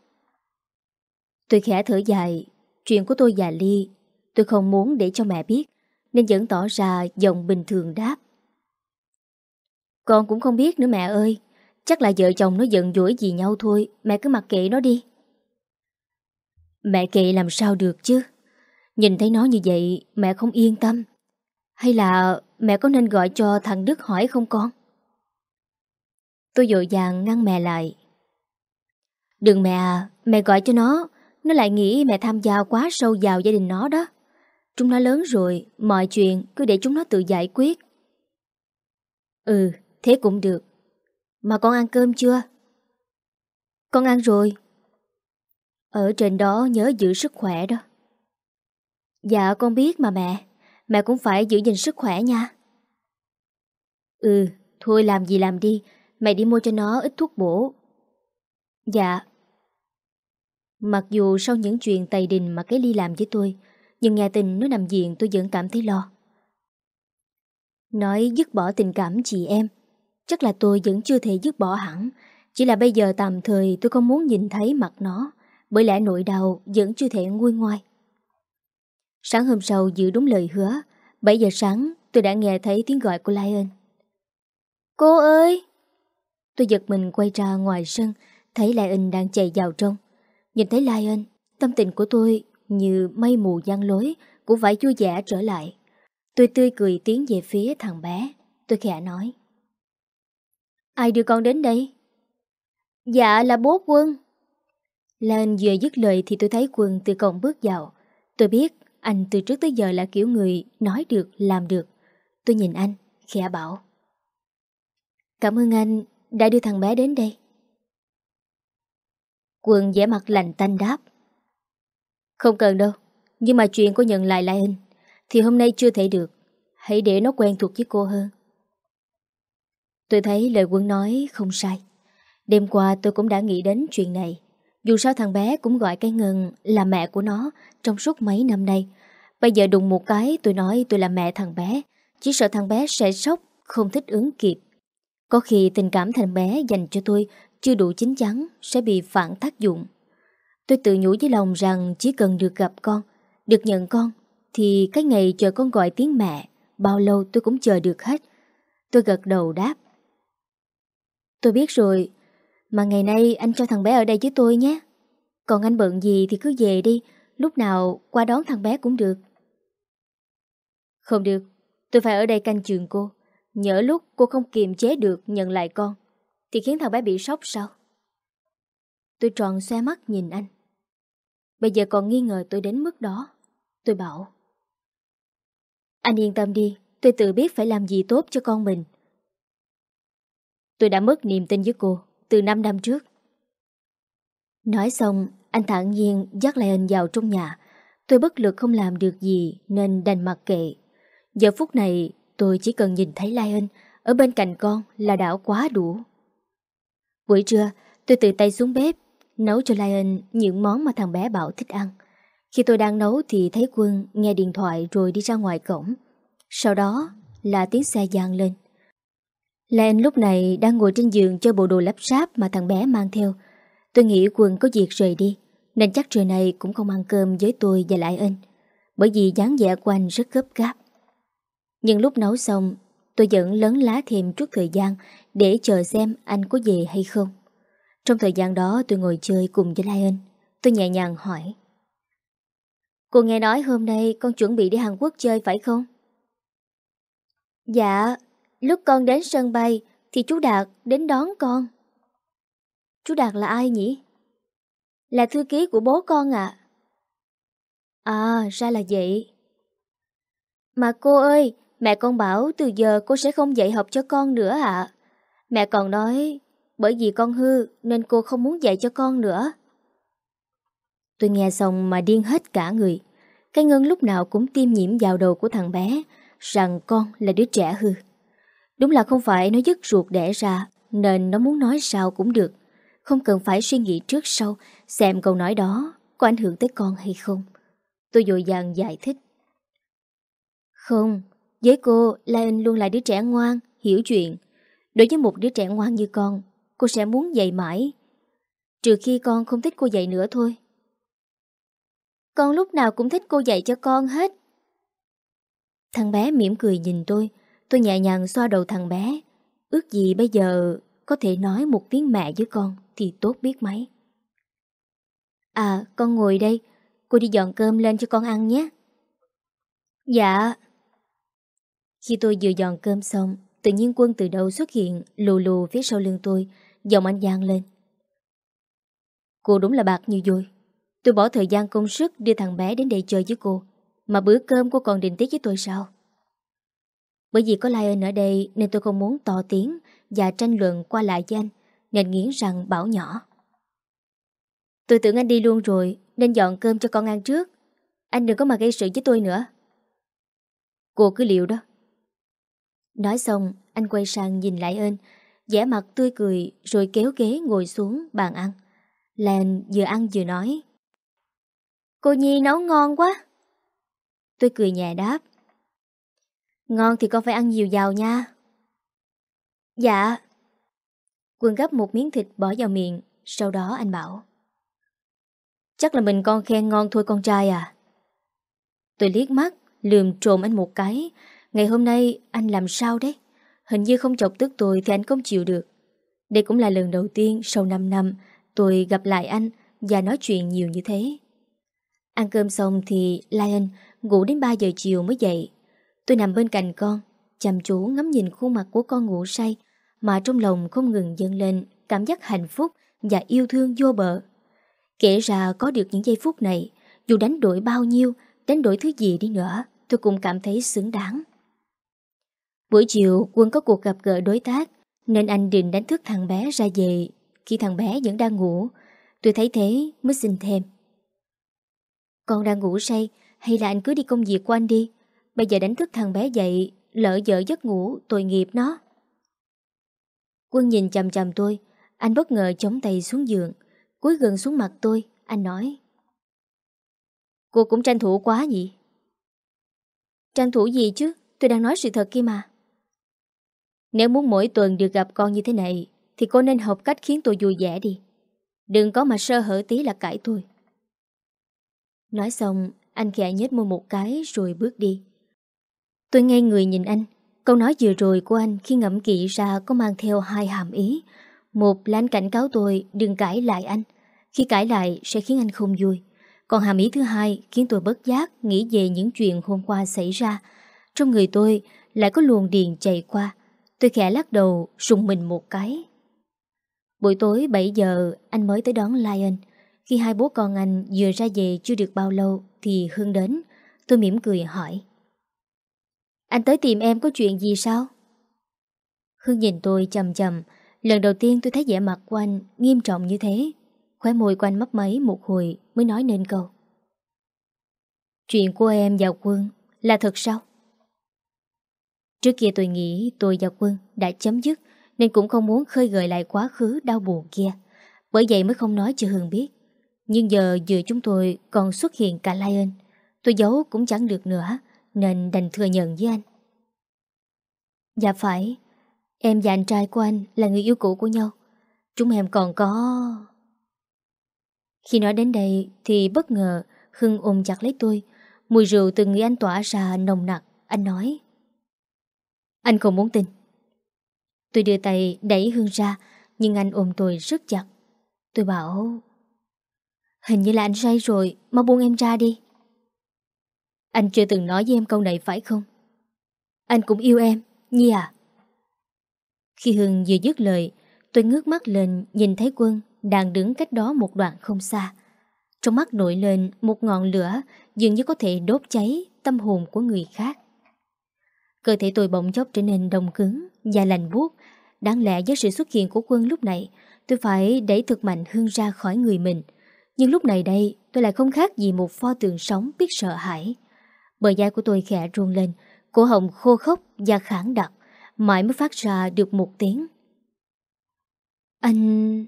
Tôi khẽ thở dài, chuyện của tôi và Ly, tôi không muốn để cho mẹ biết, nên vẫn tỏ ra giọng bình thường đáp. Con cũng không biết nữa mẹ ơi, chắc là vợ chồng nó giận dỗi gì nhau thôi, mẹ cứ mặc kệ nó đi. Mẹ kệ làm sao được chứ? Nhìn thấy nó như vậy mẹ không yên tâm Hay là mẹ có nên gọi cho thằng Đức hỏi không con? Tôi dội vàng ngăn mẹ lại Đừng mẹ à, mẹ gọi cho nó nó lại nghĩ mẹ tham gia quá sâu vào gia đình nó đó. Chúng nó lớn rồi Mọi chuyện cứ để chúng nó tự giải quyết. Ừ, thế cũng được. Mà con ăn cơm chưa? Con ăn rồi. Ở trên đó nhớ giữ sức khỏe đó. Dạ con biết mà mẹ. Mẹ cũng phải giữ gìn sức khỏe nha. Ừ Thôi làm gì làm đi. Mẹ đi mua cho nó ít thuốc bổ. Dạ. Mặc dù sau những chuyện tày đình mà cái ly làm với tôi Nhưng nghe tin nó nằm viện tôi vẫn cảm thấy lo Nói dứt bỏ tình cảm chị em Chắc là tôi vẫn chưa thể dứt bỏ hẳn Chỉ là bây giờ tạm thời tôi không muốn nhìn thấy mặt nó Bởi lẽ nỗi đau vẫn chưa thể nguôi ngoai Sáng hôm sau giữ đúng lời hứa 7 giờ sáng tôi đã nghe thấy tiếng gọi của Lion. Cô ơi! Tôi giật mình quay ra ngoài sân, thấy Lion đang chạy vào trong. Nhìn thấy Lion, tâm tình của tôi như mây mù giăng lối, cũng phải vui vẻ trở lại. Tôi tươi cười tiến về phía thằng bé. Tôi khẽ nói. Ai đưa con đến đây? Dạ là bố quân. Lan vừa dứt lời thì tôi thấy quân từ cổng bước vào. Tôi biết anh từ trước tới giờ là kiểu người nói được, làm được. Tôi nhìn anh, khẽ bảo. Cảm ơn anh đã đưa thằng bé đến đây. Quân vẻ mặt lành tanh đáp. Không cần đâu, nhưng mà chuyện cô nhận lại lại hình thì hôm nay chưa thể được. Hãy để nó quen thuộc với cô hơn. Tôi thấy lời quân nói không sai. Đêm qua tôi cũng đã nghĩ đến chuyện này. Dù sao thằng bé cũng gọi cái Ngân là mẹ của nó trong suốt mấy năm nay. Bây giờ đùng một cái tôi nói tôi là mẹ thằng bé. Chỉ sợ thằng bé sẽ sốc, không thích ứng kịp. Có khi tình cảm thằng bé dành cho tôi chưa đủ chín chắn sẽ bị phản tác dụng. Tôi tự nhủ với lòng rằng chỉ cần được gặp con, được nhận con, thì cái ngày chờ con gọi tiếng mẹ, bao lâu tôi cũng chờ được hết. Tôi gật đầu đáp. Tôi biết rồi, mà ngày nay anh cho thằng bé ở đây với tôi nhé. Còn anh bận gì thì cứ về đi, lúc nào qua đón thằng bé cũng được. Không được, tôi phải ở đây canh trường cô. Nhỡ lúc cô không kiềm chế được nhận lại con, thì khiến thằng bé bị sốc sao? Tôi tròn xoe mắt nhìn anh. Bây giờ còn nghi ngờ tôi đến mức đó. Tôi bảo. Anh yên tâm đi, tôi tự biết phải làm gì tốt cho con mình. Tôi đã mất niềm tin với cô từ 5 năm trước. Nói xong, anh thản nhiên dắt lại anh vào trong nhà. Tôi bất lực không làm được gì nên đành mặc kệ. Giờ phút này tôi chỉ cần nhìn thấy Lion ở bên cạnh con là đã quá đủ. Buổi trưa, tôi tự tay xuống bếp, nấu cho Lion những món mà thằng bé bảo thích ăn. Khi tôi đang nấu thì thấy Quân nghe điện thoại rồi đi ra ngoài cổng. Sau đó là tiếng xe giang lên. Lion lúc này đang ngồi trên giường cho bộ đồ lắp ráp mà thằng bé mang theo. Tôi nghĩ Quân có việc rời đi, nên chắc trời này cũng không ăn cơm với tôi và lại. Bởi vì dáng vẻ của anh rất gấp gáp. Nhưng lúc nấu xong, tôi vẫn lớn lá thêm chút thời gian để chờ xem anh có về hay không. Trong thời gian đó tôi ngồi chơi cùng với Lion. Tôi nhẹ nhàng hỏi. Cô nghe nói hôm nay con chuẩn bị đi Hàn Quốc chơi phải không? Dạ, lúc con đến sân bay thì chú Đạt đến đón con. Chú Đạt là ai nhỉ? Là thư ký của bố con ạ. À. à, ra là vậy. Mà cô ơi, mẹ con bảo từ giờ cô sẽ không dạy học cho con nữa ạ. Mẹ còn nói, bởi vì con hư nên cô không muốn dạy cho con nữa. Tôi nghe xong mà điên hết cả người. Cái ngân lúc nào cũng tiêm nhiễm vào đầu của thằng bé rằng con là đứa trẻ hư. Đúng là không phải nó dứt ruột đẻ ra nên nó muốn nói sao cũng được. Không cần phải suy nghĩ trước sau xem câu nói đó có ảnh hưởng tới con hay không. Tôi dội dàng giải thích. Không, với cô, Lion luôn là đứa trẻ ngoan, hiểu chuyện. Đối với một đứa trẻ ngoan như con, cô sẽ muốn dạy mãi. Trừ khi con không thích cô dạy nữa thôi. Con lúc nào cũng thích cô dạy cho con hết. Thằng bé mỉm cười nhìn tôi, tôi nhẹ nhàng xoa đầu thằng bé. Ước gì bây giờ có thể nói một tiếng mẹ với con thì tốt biết mấy. À, con ngồi đây, cô đi dọn cơm lên cho con ăn nhé. Dạ. Khi tôi vừa dọn cơm xong, tự nhiên quân từ đầu xuất hiện lù lù phía sau lưng tôi, giọng anh giang lên. Cô đúng là bạc như vui. Tôi bỏ thời gian công sức đưa thằng bé đến đây chơi với cô Mà bữa cơm cô còn định tiết với tôi sao? Bởi vì có Lion ở đây Nên tôi không muốn to tiếng Và tranh luận qua lại với anh Nên nghiến rằng bảo nhỏ. Tôi tưởng anh đi luôn rồi Nên dọn cơm cho con ăn trước. Anh đừng có mà gây sự với tôi nữa. Cô cứ liệu đó. Nói xong Anh quay sang nhìn lại ơn vẻ mặt tươi cười Rồi kéo ghế ngồi xuống bàn ăn Lan vừa ăn vừa nói Cô Nhi nấu ngon quá. Tôi cười nhẹ đáp. Ngon thì con phải ăn nhiều giàu nha. Dạ. Quân gấp một miếng thịt bỏ vào miệng, sau đó anh bảo. Chắc là mình con khen ngon thôi con trai à. Tôi liếc mắt, lườm trồm anh một cái, Ngày hôm nay anh làm sao đấy? Hình như không chọc tức tôi thì anh không chịu được. Đây cũng là lần đầu tiên sau 5 năm tôi gặp lại anh và nói chuyện nhiều như thế. Ăn cơm xong thì Lion ngủ đến 3 giờ chiều mới dậy. Tôi nằm bên cạnh con, chăm chú ngắm nhìn khuôn mặt của con ngủ say mà trong lòng không ngừng dâng lên cảm giác hạnh phúc và yêu thương vô bờ. Kể ra có được những giây phút này, dù đánh đổi bao nhiêu, đánh đổi thứ gì đi nữa, tôi cũng cảm thấy xứng đáng. Buổi chiều, Quân có cuộc gặp gỡ đối tác, nên anh định đánh thức thằng bé ra về khi thằng bé vẫn đang ngủ. Tôi thấy thế mới xin thêm. Con đang ngủ say, hay là anh cứ đi công việc của anh đi. Bây giờ đánh thức thằng bé dậy, lỡ dở giấc ngủ, tội nghiệp nó. Quân nhìn chầm chầm tôi, anh bất ngờ chống tay xuống giường, cúi gần xuống mặt tôi, anh nói. Cô cũng tranh thủ quá nhỉ? Tranh thủ gì chứ, tôi đang nói sự thật kia mà. Nếu muốn mỗi tuần được gặp con như thế này, thì cô nên học cách khiến tôi vui vẻ đi. Đừng có mà sơ hở tí là cãi tôi. Nói xong, anh khẽ nhếch môi một cái rồi bước đi. Tôi ngay người nhìn anh. Câu nói vừa rồi của anh khi ngẫm kỹ ra có mang theo hai hàm ý. Một là anh cảnh cáo tôi đừng cãi lại anh. Khi cãi lại sẽ khiến anh không vui. Còn hàm ý thứ hai khiến tôi bất giác nghĩ về những chuyện hôm qua xảy ra. Trong người tôi lại có luồng điện chạy qua. Tôi khẽ lắc đầu, rùng mình một cái. Buổi tối 7 giờ, anh mới tới đón Lion. Khi hai bố con anh vừa ra về chưa được bao lâu thì Hương đến. Tôi mỉm cười hỏi. Anh tới tìm em có chuyện gì sao? Hương nhìn tôi chầm chầm. Lần đầu tiên tôi thấy vẻ mặt của anh nghiêm trọng như thế. Khóe môi của anh mấp máy một hồi mới nói nên câu. Chuyện của em và Quân là thật sao? Trước kia tôi nghĩ tôi và Quân đã chấm dứt nên cũng không muốn khơi gợi lại quá khứ đau buồn kia. Bởi vậy mới không nói cho Hương biết. Nhưng giờ giữa chúng tôi còn xuất hiện cả Lion. Tôi giấu cũng chẳng được nữa, nên đành thừa nhận với anh. Dạ phải, em và anh trai của anh là người yêu cũ của nhau. Chúng em còn có... Khi nói đến đây thì bất ngờ Hưng ôm chặt lấy tôi. Mùi rượu từ người anh tỏa ra nồng nặc. Anh nói. Anh không muốn tin. Tôi đưa tay đẩy Hương ra, nhưng anh ôm tôi rất chặt. Tôi bảo... Hình như là anh say rồi, mau buông em ra đi. Anh chưa từng nói với em câu này phải không? Anh cũng yêu em, Nhi à? Khi Hương vừa dứt lời, tôi ngước mắt lên nhìn thấy quân đang đứng cách đó một đoạn không xa. Trong mắt nổi lên một ngọn lửa dường như có thể đốt cháy tâm hồn của người khác. Cơ thể tôi bỗng chốc trở nên đông cứng và lành buốt. Đáng lẽ với sự xuất hiện của quân lúc này, tôi phải đẩy thực mạnh Hương ra khỏi người mình. Nhưng lúc này đây, tôi lại không khác gì một pho tượng sống biết sợ hãi. Bờ da của tôi khẽ run lên, cổ họng khô khốc và khản đặc, mãi mới phát ra được một tiếng. Anh...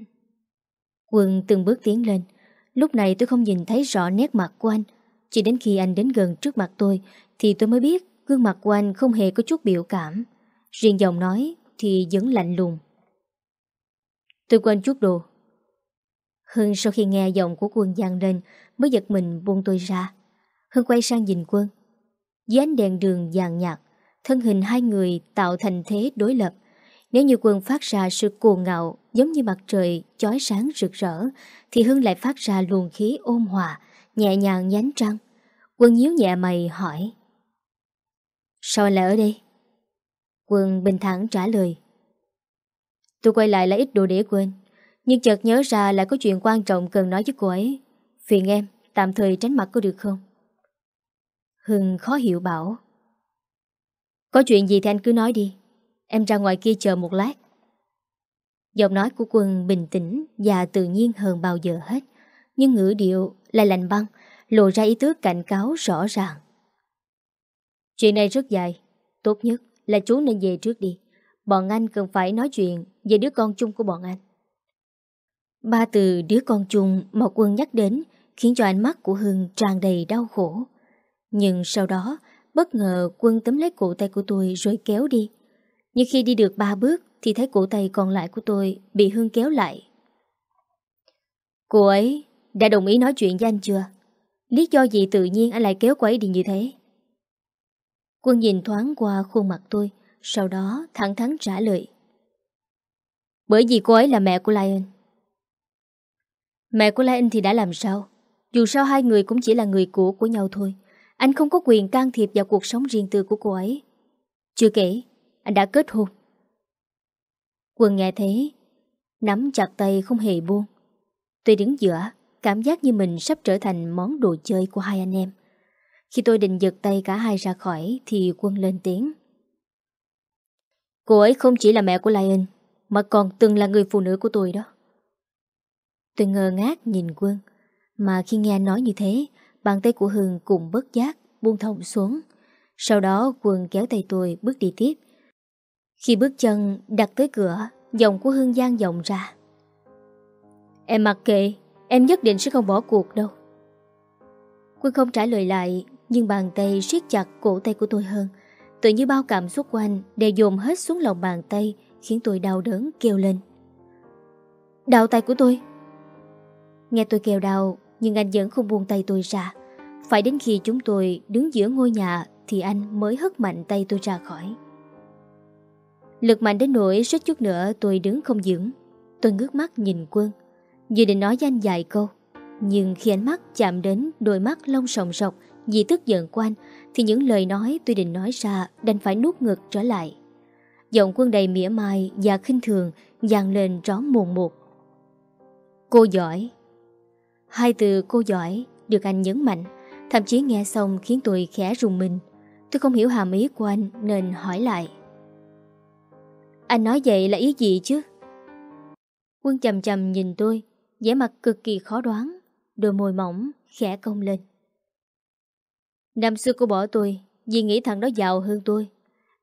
Quân từng bước tiến lên. Lúc này tôi không nhìn thấy rõ nét mặt của anh. Chỉ đến khi anh đến gần trước mặt tôi thì tôi mới biết gương mặt của anh không hề có chút biểu cảm. Riêng giọng nói thì vẫn lạnh lùng. Tôi quên chút đồ. Hưng sau khi nghe giọng của quân giang lên mới giật mình buông tôi ra. Hưng quay sang nhìn quân. Dưới ánh đèn đường vàng nhạt, thân hình hai người tạo thành thế đối lập. Nếu như quân phát ra sự cuồng ngạo giống như mặt trời chói sáng rực rỡ, thì Hưng lại phát ra luồng khí ôn hòa, nhẹ nhàng nhánh trăng. Quân nhíu nhẹ mày hỏi. Sao anh lại ở đây? Quân bình thẳng trả lời. Tôi quay lại là ít đồ để quên, nhưng chợt nhớ ra là có chuyện quan trọng cần nói với cô ấy. Phiền em, tạm thời tránh mặt có được không? Hưng khó hiểu bảo. Có chuyện gì thì anh cứ nói đi. Em ra ngoài kia chờ một lát. Giọng nói của quân bình tĩnh và tự nhiên hơn bao giờ hết. Nhưng ngữ điệu lại lạnh băng, lộ ra ý tứ cảnh cáo rõ ràng. Chuyện này rất dài. Tốt nhất là chú nên về trước đi. Bọn anh cần phải nói chuyện về đứa con chung của bọn anh. Ba từ đứa con chung mà quân nhắc đến khiến cho ánh mắt của Hưng tràn đầy đau khổ. Nhưng sau đó, bất ngờ quân tấm lấy cổ tay của tôi rồi kéo đi. Nhưng khi đi được ba bước thì thấy cổ tay còn lại của tôi bị hưng kéo lại. Cô ấy đã đồng ý nói chuyện với anh chưa? Lý do gì tự nhiên anh lại kéo cô ấy đi như thế? Quân nhìn thoáng qua khuôn mặt tôi, sau đó thẳng thắn trả lời. Bởi vì cô ấy là mẹ của Lion. Mẹ của Lion thì đã làm sao? Dù sao hai người cũng chỉ là người cũ của nhau thôi. Anh không có quyền can thiệp vào cuộc sống riêng tư của cô ấy. Chưa kể, anh đã kết hôn. Quân nghe thế, nắm chặt tay không hề buông. Tôi đứng giữa, cảm giác như mình sắp trở thành món đồ chơi của hai anh em. Khi tôi định giật tay cả hai ra khỏi thì quân lên tiếng. Cô ấy không chỉ là mẹ của Lion, mà còn từng là người phụ nữ của tôi đó. Tôi ngơ ngác nhìn quân, mà khi nghe nói như thế, bàn tay của Hương cùng bất giác buông thõng xuống. Sau đó quân kéo tay tôi bước đi tiếp. Khi bước chân đặt tới cửa, giọng của Hương Giang vọng ra. Em mặc kệ, em nhất định sẽ không bỏ cuộc đâu. Quân không trả lời lại, nhưng bàn tay siết chặt cổ tay của tôi hơn. Tự như bao cảm xúc của anh đều dồn hết xuống lòng bàn tay, khiến tôi đau đớn kêu lên. Đau tay của tôi. Nghe tôi kêu đau, nhưng anh vẫn không buông tay tôi ra. Phải đến khi chúng tôi đứng giữa ngôi nhà thì anh mới hất mạnh tay tôi ra khỏi. Lực mạnh đến nỗi suýt chút nữa tôi đứng không vững. Tôi ngước mắt nhìn quân. như định nói với anh vài câu. Nhưng khi ánh mắt chạm đến đôi mắt lông sòng sọc vì tức giận của anh thì những lời nói tôi định nói ra đành phải nuốt ngực trở lại. Giọng quân đầy mỉa mai và khinh thường dàn lên rõ mồn một. Cô giỏi. Hai từ cô giỏi được anh nhấn mạnh thậm chí nghe xong khiến tôi khẽ rùng mình. Tôi không hiểu hàm ý của anh nên hỏi lại. Anh nói vậy là ý gì chứ? Quân chầm chầm nhìn tôi, vẻ mặt cực kỳ khó đoán, đôi môi mỏng, khẽ cong lên. Năm xưa cô bỏ tôi, vì nghĩ thằng đó giàu hơn tôi.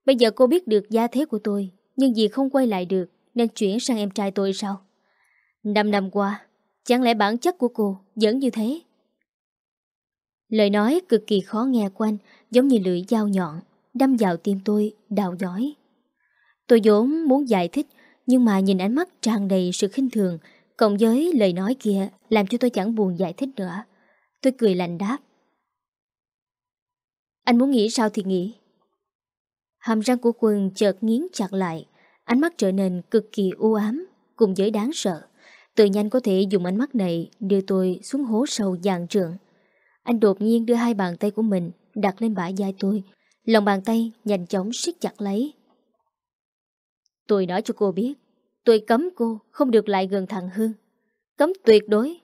Bây giờ cô biết được gia thế của tôi, nhưng vì không quay lại được, nên chuyển sang em trai tôi sao? Năm năm qua, chẳng lẽ bản chất của cô vẫn như thế? Lời nói cực kỳ khó nghe của anh, giống như lưỡi dao nhọn, đâm vào tim tôi, đào giỏi. Tôi vốn muốn giải thích, nhưng mà nhìn ánh mắt tràn đầy sự khinh thường, cộng với lời nói kia làm cho tôi chẳng buồn giải thích nữa. Tôi cười lạnh đáp. Anh muốn nghĩ sao thì nghĩ. Hàm răng của quân chợt nghiến chặt lại, ánh mắt trở nên cực kỳ u ám, cùng với đáng sợ. Tự nhanh có thể dùng ánh mắt này đưa tôi xuống hố sâu dàn trượng. Anh đột nhiên đưa hai bàn tay của mình đặt lên bả vai tôi, lòng bàn tay nhanh chóng siết chặt lấy. Tôi nói cho cô biết, tôi cấm cô không được lại gần thằng Hương. Cấm tuyệt đối.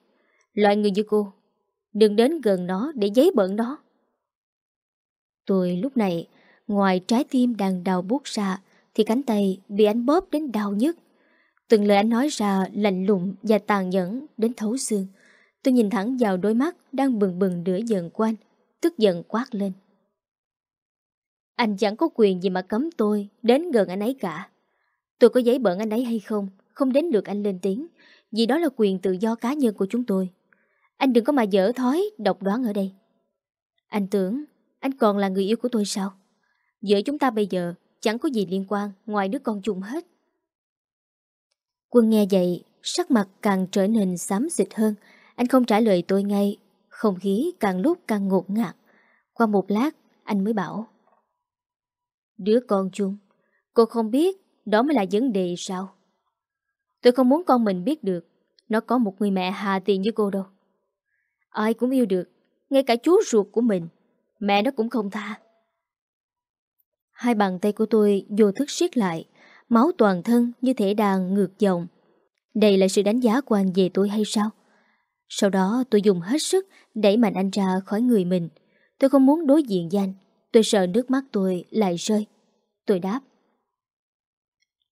Loại người như cô, đừng đến gần nó để giấy bẩn nó. Tôi lúc này, ngoài trái tim đang đau buốt ra, thì cánh tay bị anh bóp đến đau nhất. Từng lời anh nói ra lạnh lùng và tàn nhẫn đến thấu xương. Tôi nhìn thẳng vào đôi mắt đang bừng bừng lửa giận của anh, tức giận quát lên. Anh chẳng có quyền gì mà cấm tôi đến gần anh ấy cả. Tôi có giấy bận anh ấy hay không, không đến được anh lên tiếng, vì đó là quyền tự do cá nhân của chúng tôi. Anh đừng có mà dở thói, độc đoán ở đây. Anh tưởng anh còn là người yêu của tôi sao? Giữa chúng ta bây giờ chẳng có gì liên quan ngoài đứa con chung hết. Quân nghe vậy, sắc mặt càng trở nên xám xịt hơn. Anh không trả lời tôi ngay, không khí càng lúc càng ngột ngạt. Qua một lát, anh mới bảo. Đứa con chung, cô không biết đó mới là vấn đề sao? Tôi không muốn con mình biết được nó có một người mẹ hà tiền như cô đâu. Ai cũng yêu được, ngay cả chú ruột của mình. Mẹ nó cũng không tha. Hai bàn tay của tôi vô thức siết lại, Máu toàn thân như thể đang ngược dòng. Đây là sự đánh giá của anh về tôi hay sao? Sau đó tôi dùng hết sức Đẩy mạnh anh ra khỏi người mình. Tôi không muốn đối diện với anh. Tôi sợ nước mắt tôi lại rơi. Tôi đáp.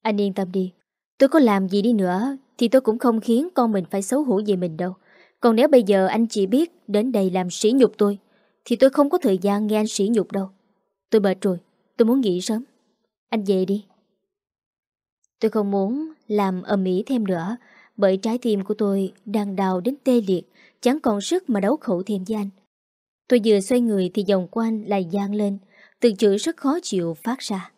Anh yên tâm đi. Tôi có làm gì đi nữa Thì tôi cũng không khiến con mình phải xấu hổ về mình đâu. Còn nếu bây giờ anh chỉ biết Đến đây làm sỉ nhục tôi thì tôi không có thời gian nghe anh sỉ nhục đâu. Tôi mệt rồi, Tôi muốn nghỉ sớm. Anh về đi. Tôi không muốn làm ầm ĩ thêm nữa, Bởi trái tim của tôi đang đào đến tê liệt, Chẳng còn sức mà đấu khẩu thêm với anh. Tôi vừa xoay người thì dòng của anh lại gian lên Từng chữ rất khó chịu phát ra.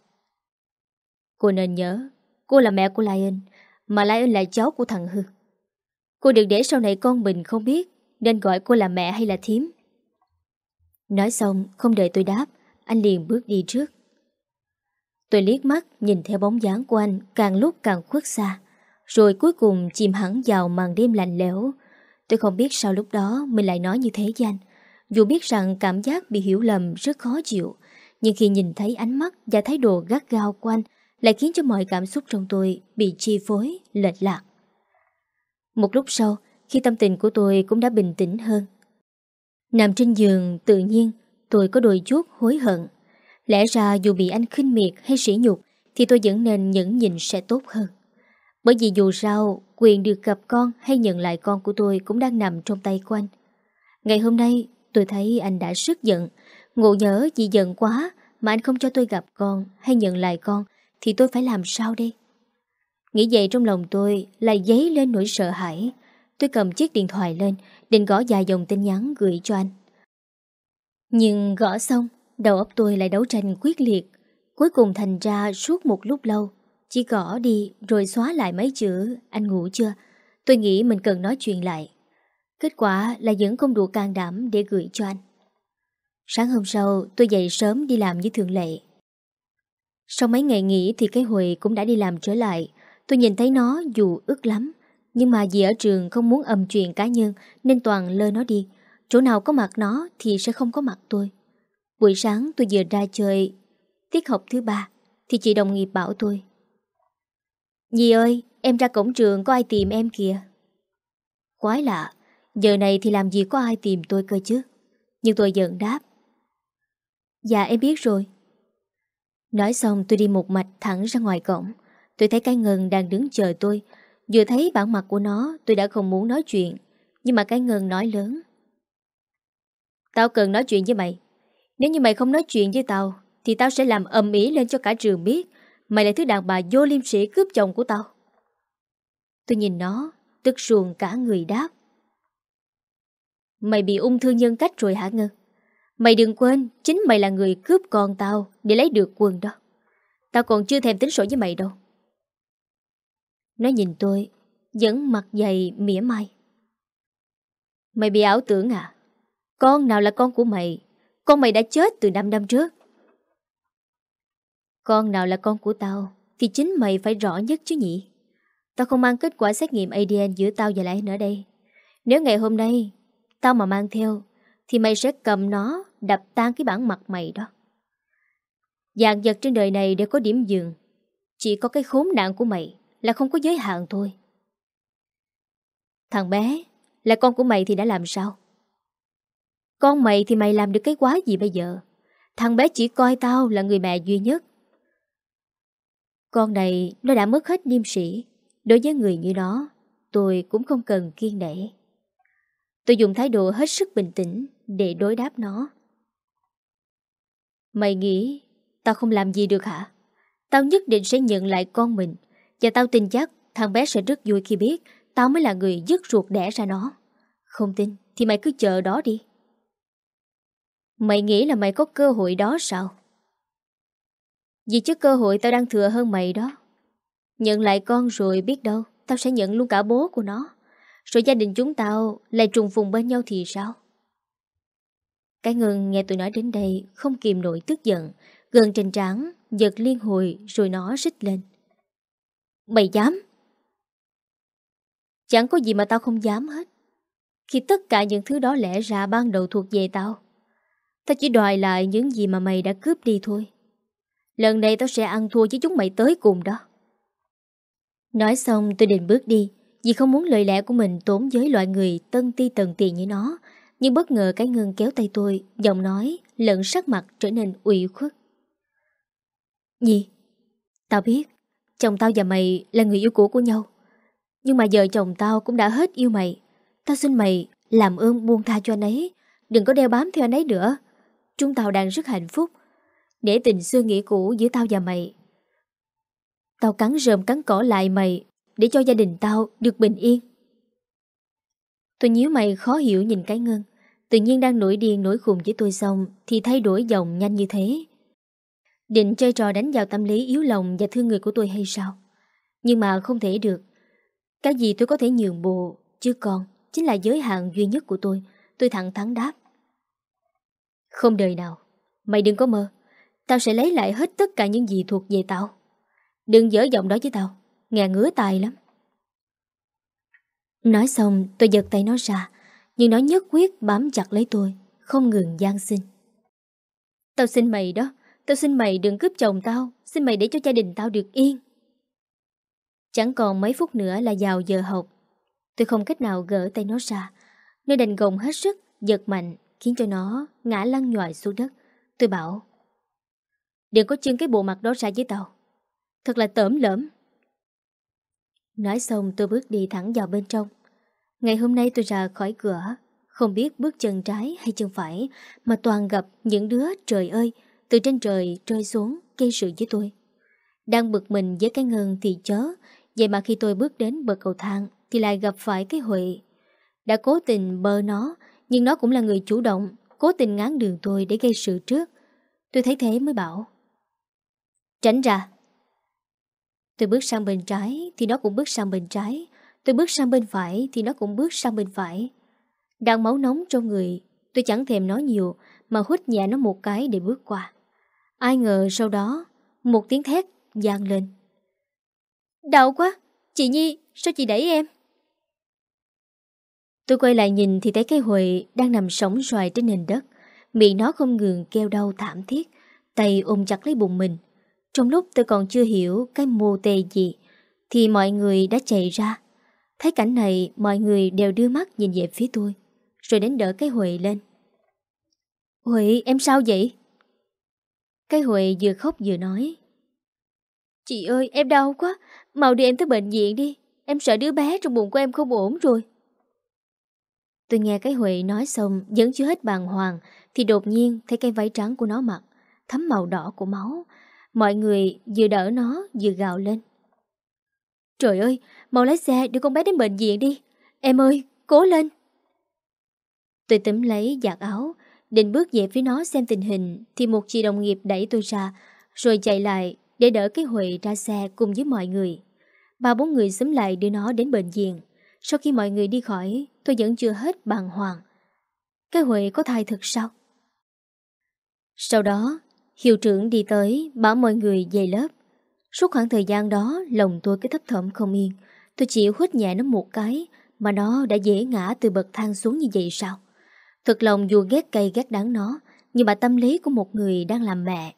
Cô nên nhớ, Cô là mẹ của Lion, Mà Lion là cháu của thằng Hư. Cô đừng để sau này con mình không biết Nên gọi cô là mẹ hay là thím. Nói xong không đợi tôi đáp Anh liền bước đi trước. Tôi liếc mắt nhìn theo bóng dáng của anh Càng lúc càng khuất xa Rồi cuối cùng chìm hẳn vào màn đêm lạnh lẽo. Tôi không biết sao lúc đó Mình lại nói như thế với anh Dù biết rằng cảm giác bị hiểu lầm rất khó chịu Nhưng khi nhìn thấy ánh mắt Và thái độ gắt gao của anh Lại khiến cho mọi cảm xúc trong tôi Bị chi phối, lệch lạc. Một lúc sau Khi tâm tình của tôi cũng đã bình tĩnh hơn Nằm trên giường tự nhiên tôi có đôi chút hối hận. Lẽ ra dù bị anh khinh miệt hay sỉ nhục thì tôi vẫn nên nhẫn nhịn sẽ tốt hơn. Bởi vì dù sao, quyền được gặp con hay nhận lại con của tôi cũng đang nằm trong tay của anh. Ngày hôm nay, tôi thấy anh đã sức giận. Ngộ nhớ vì giận quá mà anh không cho tôi gặp con hay nhận lại con thì tôi phải làm sao đây? Nghĩ vậy trong lòng tôi lại dấy lên nỗi sợ hãi. Tôi cầm chiếc điện thoại lên, định gõ dài dòng tin nhắn gửi cho anh. Nhưng gõ xong, đầu óc tôi lại đấu tranh quyết liệt. Cuối cùng thành ra suốt một lúc lâu, chỉ gõ đi rồi xóa lại mấy chữ anh ngủ chưa. Tôi nghĩ mình cần nói chuyện lại. Kết quả là vẫn không đủ can đảm để gửi cho anh. Sáng hôm sau, tôi dậy sớm đi làm như thường lệ. Sau mấy ngày nghỉ thì cái hồi cũng đã đi làm trở lại. Tôi nhìn thấy nó dù ức lắm, nhưng mà vì ở trường không muốn âm chuyện cá nhân nên toàn lơ nó đi. Chỗ nào có mặt nó thì sẽ không có mặt tôi. Buổi sáng tôi vừa ra chơi tiết học thứ ba thì chị đồng nghiệp bảo tôi. Dì ơi, em ra cổng trường có ai tìm em kìa. Quái lạ, giờ này thì làm gì có ai tìm tôi cơ chứ. Nhưng tôi giận đáp. Dạ em biết rồi. Nói xong tôi đi một mạch thẳng ra ngoài cổng. Tôi thấy cái ngân đang đứng chờ tôi Vừa thấy bản mặt của nó, tôi đã không muốn nói chuyện, Nhưng mà cái ngân nói lớn. Tao cần nói chuyện với mày. Nếu như mày không nói chuyện với tao, Thì tao sẽ làm ầm ý lên cho cả trường biết Mày là thứ đàn bà vô liêm sĩ cướp chồng của tao. Tôi nhìn nó, Tức ruồng cả người đáp. Mày bị ung thư nhân cách rồi hả Ngân? Mày đừng quên, Chính mày là người cướp con tao Để lấy được quần đó. Tao còn chưa thèm tính sổ với mày đâu nó nhìn tôi, Vẫn mặt dày, mỉa mai. Mày bị ảo tưởng à? Con nào là con của mày? Con mày đã chết từ 5 năm trước. Con nào là con của tao Thì chính mày phải rõ nhất chứ nhỉ? Tao không mang kết quả xét nghiệm ADN giữa tao và lại nữa đây. Nếu ngày hôm nay Tao mà mang theo, Thì mày sẽ cầm nó Đập tan cái bản mặt mày đó. Dạng vật trên đời này đều có điểm dừng, Chỉ có cái khốn nạn của mày là không có giới hạn thôi. Thằng bé, là con của mày thì đã làm sao? Con mày thì mày làm được cái quá gì bây giờ? Thằng bé chỉ coi tao là người mẹ duy nhất. Con này nó đã mất hết niêm sĩ. Đối với người như nó, tôi cũng không cần kiên nể. Tôi dùng thái độ hết sức bình tĩnh để đối đáp nó. Mày nghĩ tao không làm gì được hả? Tao nhất định sẽ nhận lại con mình và tao tin chắc thằng bé sẽ rất vui khi biết tao mới là người dứt ruột đẻ ra nó. Không tin thì mày cứ chờ đó đi. Mày nghĩ là mày có cơ hội đó sao? Vì chứ cơ hội tao đang thừa hơn mày đó. Nhận lại con rồi biết đâu, tao sẽ nhận luôn cả bố của nó. Rồi gia đình chúng tao lại trùng phùng bên nhau thì sao? Cái ngừng nghe tôi nói đến đây không kìm nổi tức giận, gần trên trán, giật liên hồi rồi nó rít lên. Mày dám? Chẳng có gì mà tao không dám hết. Khi tất cả những thứ đó lẽ ra ban đầu thuộc về tao. Tao chỉ đòi lại những gì mà mày đã cướp đi thôi. Lần này tao sẽ ăn thua với chúng mày tới cùng đó. Nói xong tôi định bước đi vì không muốn lời lẽ của mình tốn với loại người tân ti tần tiền như nó. Nhưng bất ngờ cái ngưng kéo tay tôi, giọng nói, lẫn sắc mặt trở nên ủy khuất. Gì? Tao biết, Chồng tao và mày là người yêu cũ của nhau. Nhưng mà giờ chồng tao cũng đã hết yêu mày. Tao xin mày làm ơn buông tha cho anh ấy. Đừng có đeo bám theo anh ấy nữa. Chúng tao đang rất hạnh phúc. Để tình xưa nghĩa cũ giữa tao và mày. Tao cắn rơm cắn cỏ lại mày Để cho gia đình tao được bình yên. Tôi nhíu mày khó hiểu nhìn cái ngân. Tự nhiên đang nổi điên nổi khùng với tôi xong Thì thay đổi giọng nhanh như thế. Định chơi trò đánh vào tâm lý yếu lòng và thương người của tôi hay sao? Nhưng mà không thể được. Cái gì tôi có thể nhường bộ, chứ còn chính là giới hạn duy nhất của tôi. Tôi thẳng thắn đáp. Không đời nào, Mày đừng có mơ. Tao sẽ lấy lại hết tất cả những gì thuộc về tao. Đừng dở giọng đó với tao. Nghe ngứa tai lắm. Nói xong tôi giật tay nó ra. Nhưng nó nhất quyết bám chặt lấy tôi Không ngừng gian xin. Tao xin mày đó. Tao xin mày đừng cướp chồng tao. Xin mày để cho gia đình tao được yên. Chẳng còn mấy phút nữa là vào giờ học. Tôi không cách nào gỡ tay nó ra. Nó đành gồng hết sức, Giật mạnh, khiến cho nó ngã lăn nhòi xuống đất. Tôi bảo, Đừng có chân cái bộ mặt đó ra với tao. Thật là tởm lỡm Nói xong, tôi bước đi thẳng vào bên trong. Ngày hôm nay tôi ra khỏi cửa. Không biết bước chân trái hay chân phải Mà toàn gặp những đứa trời ơi. Từ trên trời rơi xuống gây sự với tôi. Đang bực mình với cái ngân thì chớ, Vậy mà khi tôi bước đến bờ cầu thang Thì lại gặp phải cái Huệ. Đã cố tình bơ nó, Nhưng nó cũng là người chủ động, Cố tình ngán đường tôi để gây sự trước. Tôi thấy thế mới bảo. Tránh ra. Tôi bước sang bên trái Thì nó cũng bước sang bên trái. Tôi bước sang bên phải Thì nó cũng bước sang bên phải. Đang máu nóng trong người, Tôi chẳng thèm nói nhiều Mà hút nhẹ nó một cái để bước qua. Ai ngờ sau đó Một tiếng thét vang lên Đau quá Chị Nhi sao chị đẩy em Tôi quay lại nhìn thì thấy cái Huệ đang nằm sóng xoài trên nền đất. Miệng nó không ngừng kêu đau thảm thiết, tay ôm chặt lấy bụng mình. Trong lúc tôi còn chưa hiểu cái mô tê gì, thì mọi người đã chạy ra. Thấy cảnh này, mọi người đều đưa mắt nhìn về phía tôi, rồi đến đỡ cái Huệ lên. Huệ, em sao vậy? Cái Huệ vừa khóc vừa nói. Chị ơi, em đau quá, mau đưa em tới bệnh viện đi. Em sợ đứa bé trong bụng của em không ổn rồi. Tôi nghe cái Huệ nói xong Vẫn chưa hết bàng hoàng Thì đột nhiên thấy cái váy trắng của nó mặc Thấm màu đỏ của máu Mọi người vừa đỡ nó vừa gào lên Trời ơi Mau lái xe đưa con bé đến bệnh viện đi Em ơi cố lên Tôi tím lấy giặt áo Định bước về phía nó xem tình hình, Thì một chị đồng nghiệp đẩy tôi ra, Rồi chạy lại để đỡ cái Huệ ra xe cùng với mọi người. Ba bốn người xúm lại đưa nó đến bệnh viện. Sau khi mọi người đi khỏi, Tôi vẫn chưa hết bàng hoàng. Cái Huệ có thai thật sao? Sau đó, Hiệu trưởng đi tới Bảo mọi người về lớp. Suốt khoảng thời gian đó, Lòng tôi cứ thấp thỏm không yên. Tôi chỉ hít nhẹ nó một cái Mà nó đã dễ ngã từ bậc thang xuống như vậy sao? Thật lòng dù ghét cay ghét đáng nó Nhưng mà tâm lý của một người đang làm mẹ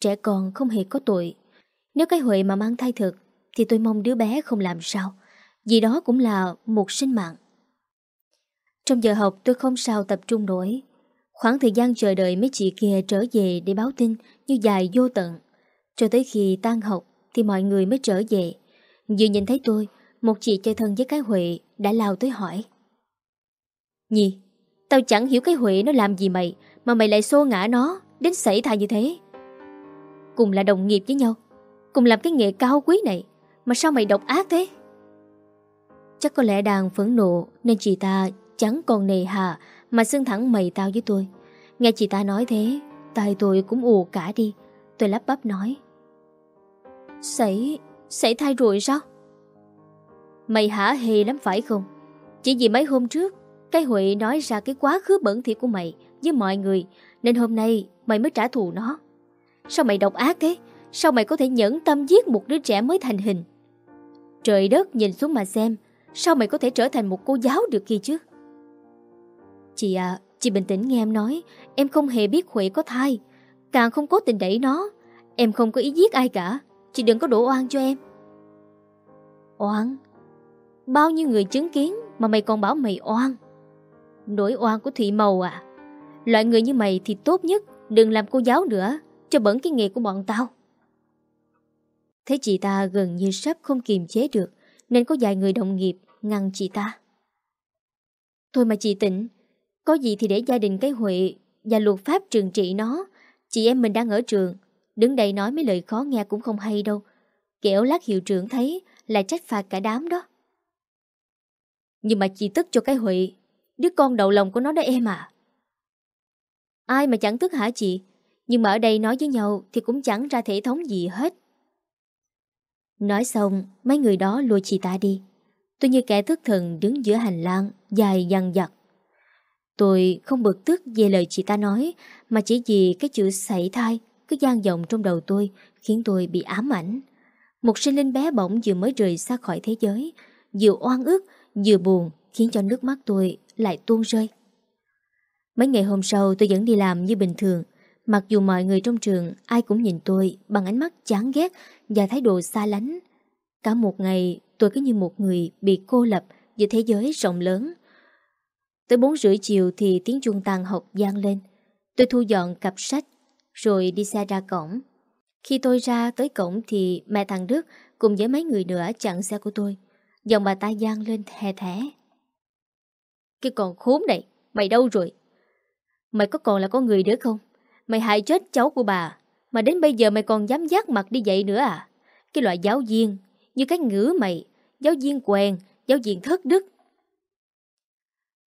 Trẻ con không hề có tội Nếu cái Huệ mà mang thai thực Thì tôi mong đứa bé không làm sao vì đó cũng là một sinh mạng. Trong giờ học tôi không sao tập trung nổi. Khoảng thời gian chờ đợi mấy chị kia trở về để báo tin như dài vô tận. Cho tới khi tan học thì mọi người mới trở về. Vừa nhìn thấy tôi, một chị chơi thân với cái Huệ đã lao tới hỏi. Nhi, tao chẳng hiểu cái Huệ nó làm gì mày mà mày lại xô ngã nó đến xảy thai như thế. Cùng là đồng nghiệp với nhau, cùng làm cái nghề cao quý này mà sao mày độc ác thế? Chắc có lẽ đang phẫn nộ Nên chị ta chẳng còn nề hà Mà xưng thẳng mày tao với tôi Nghe chị ta nói thế Tai tôi cũng ù cả đi Tôi lắp bắp nói Xảy... xảy thai rồi sao? Mày hả hề lắm phải không? Chỉ vì mấy hôm trước cái Huệ nói ra cái quá khứ bẩn thỉu của mày Với mọi người, Nên hôm nay mày mới trả thù nó. Sao mày độc ác thế? Sao mày có thể nhẫn tâm giết một đứa trẻ mới thành hình? Trời đất, nhìn xuống mà xem, Sao mày có thể trở thành một cô giáo được kia chứ? Chị à Chị bình tĩnh nghe em nói, Em không hề biết Huệ có thai, Càng không cố tình đẩy nó. Em không có ý giết ai cả, Chị đừng có đổ oan cho em. Oan? Bao nhiêu người chứng kiến Mà mày còn bảo mày oan? Nỗi oan của Thị Màu à Loại người như mày thì tốt nhất Đừng làm cô giáo nữa Cho bẩn cái nghề của bọn tao Thế chị ta gần như sắp không kiềm chế được Nên có vài người đồng nghiệp ngăn chị ta. Thôi mà chị tỉnh, có gì thì để gia đình cái Huệ và luật pháp trừng trị nó. Chị em mình đang ở trường, đứng đây nói mấy lời khó nghe cũng không hay đâu. Kẻo lát hiệu trưởng thấy lại trách phạt cả đám đó. Nhưng mà chị tức cho cái Huệ, đứa con đầu lòng của nó đó em à. Ai mà chẳng tức hả chị? Nhưng mà ở đây nói với nhau thì cũng chẳng ra thể thống gì hết. Nói xong, mấy người đó lùi chị ta đi. Tôi như kẻ thức thần đứng giữa hành lang, dài dằn dặt. Tôi không bực tức về lời chị ta nói, mà chỉ vì cái chữ sảy thai cứ gian vọng trong đầu tôi, khiến tôi bị ám ảnh. Một sinh linh bé bỏng vừa mới rời xa khỏi thế giới, vừa oan ức, vừa buồn, khiến cho nước mắt tôi lại tuôn rơi. Mấy ngày hôm sau tôi vẫn đi làm như bình thường, mặc dù mọi người trong trường ai cũng nhìn tôi bằng ánh mắt chán ghét và thái độ xa lánh. Cả một ngày tôi cứ như một người bị cô lập giữa thế giới rộng lớn. Tới 4 rưỡi chiều thì tiếng chuông tàn học gian lên. Tôi thu dọn cặp sách, rồi đi xe ra cổng. Khi tôi ra tới cổng thì mẹ thằng Đức cùng với mấy người nữa chặn xe của tôi. Dòng bà ta gian lên thè thẻ. Cái con khốn này, mày đâu rồi? Mày có còn là con người nữa không? Mày hại chết cháu của bà, mà đến bây giờ mày còn dám giác mặt đi dậy nữa à? Cái loại giáo viên, như cái ngữ mày, giáo viên quèn, giáo viên thất đức.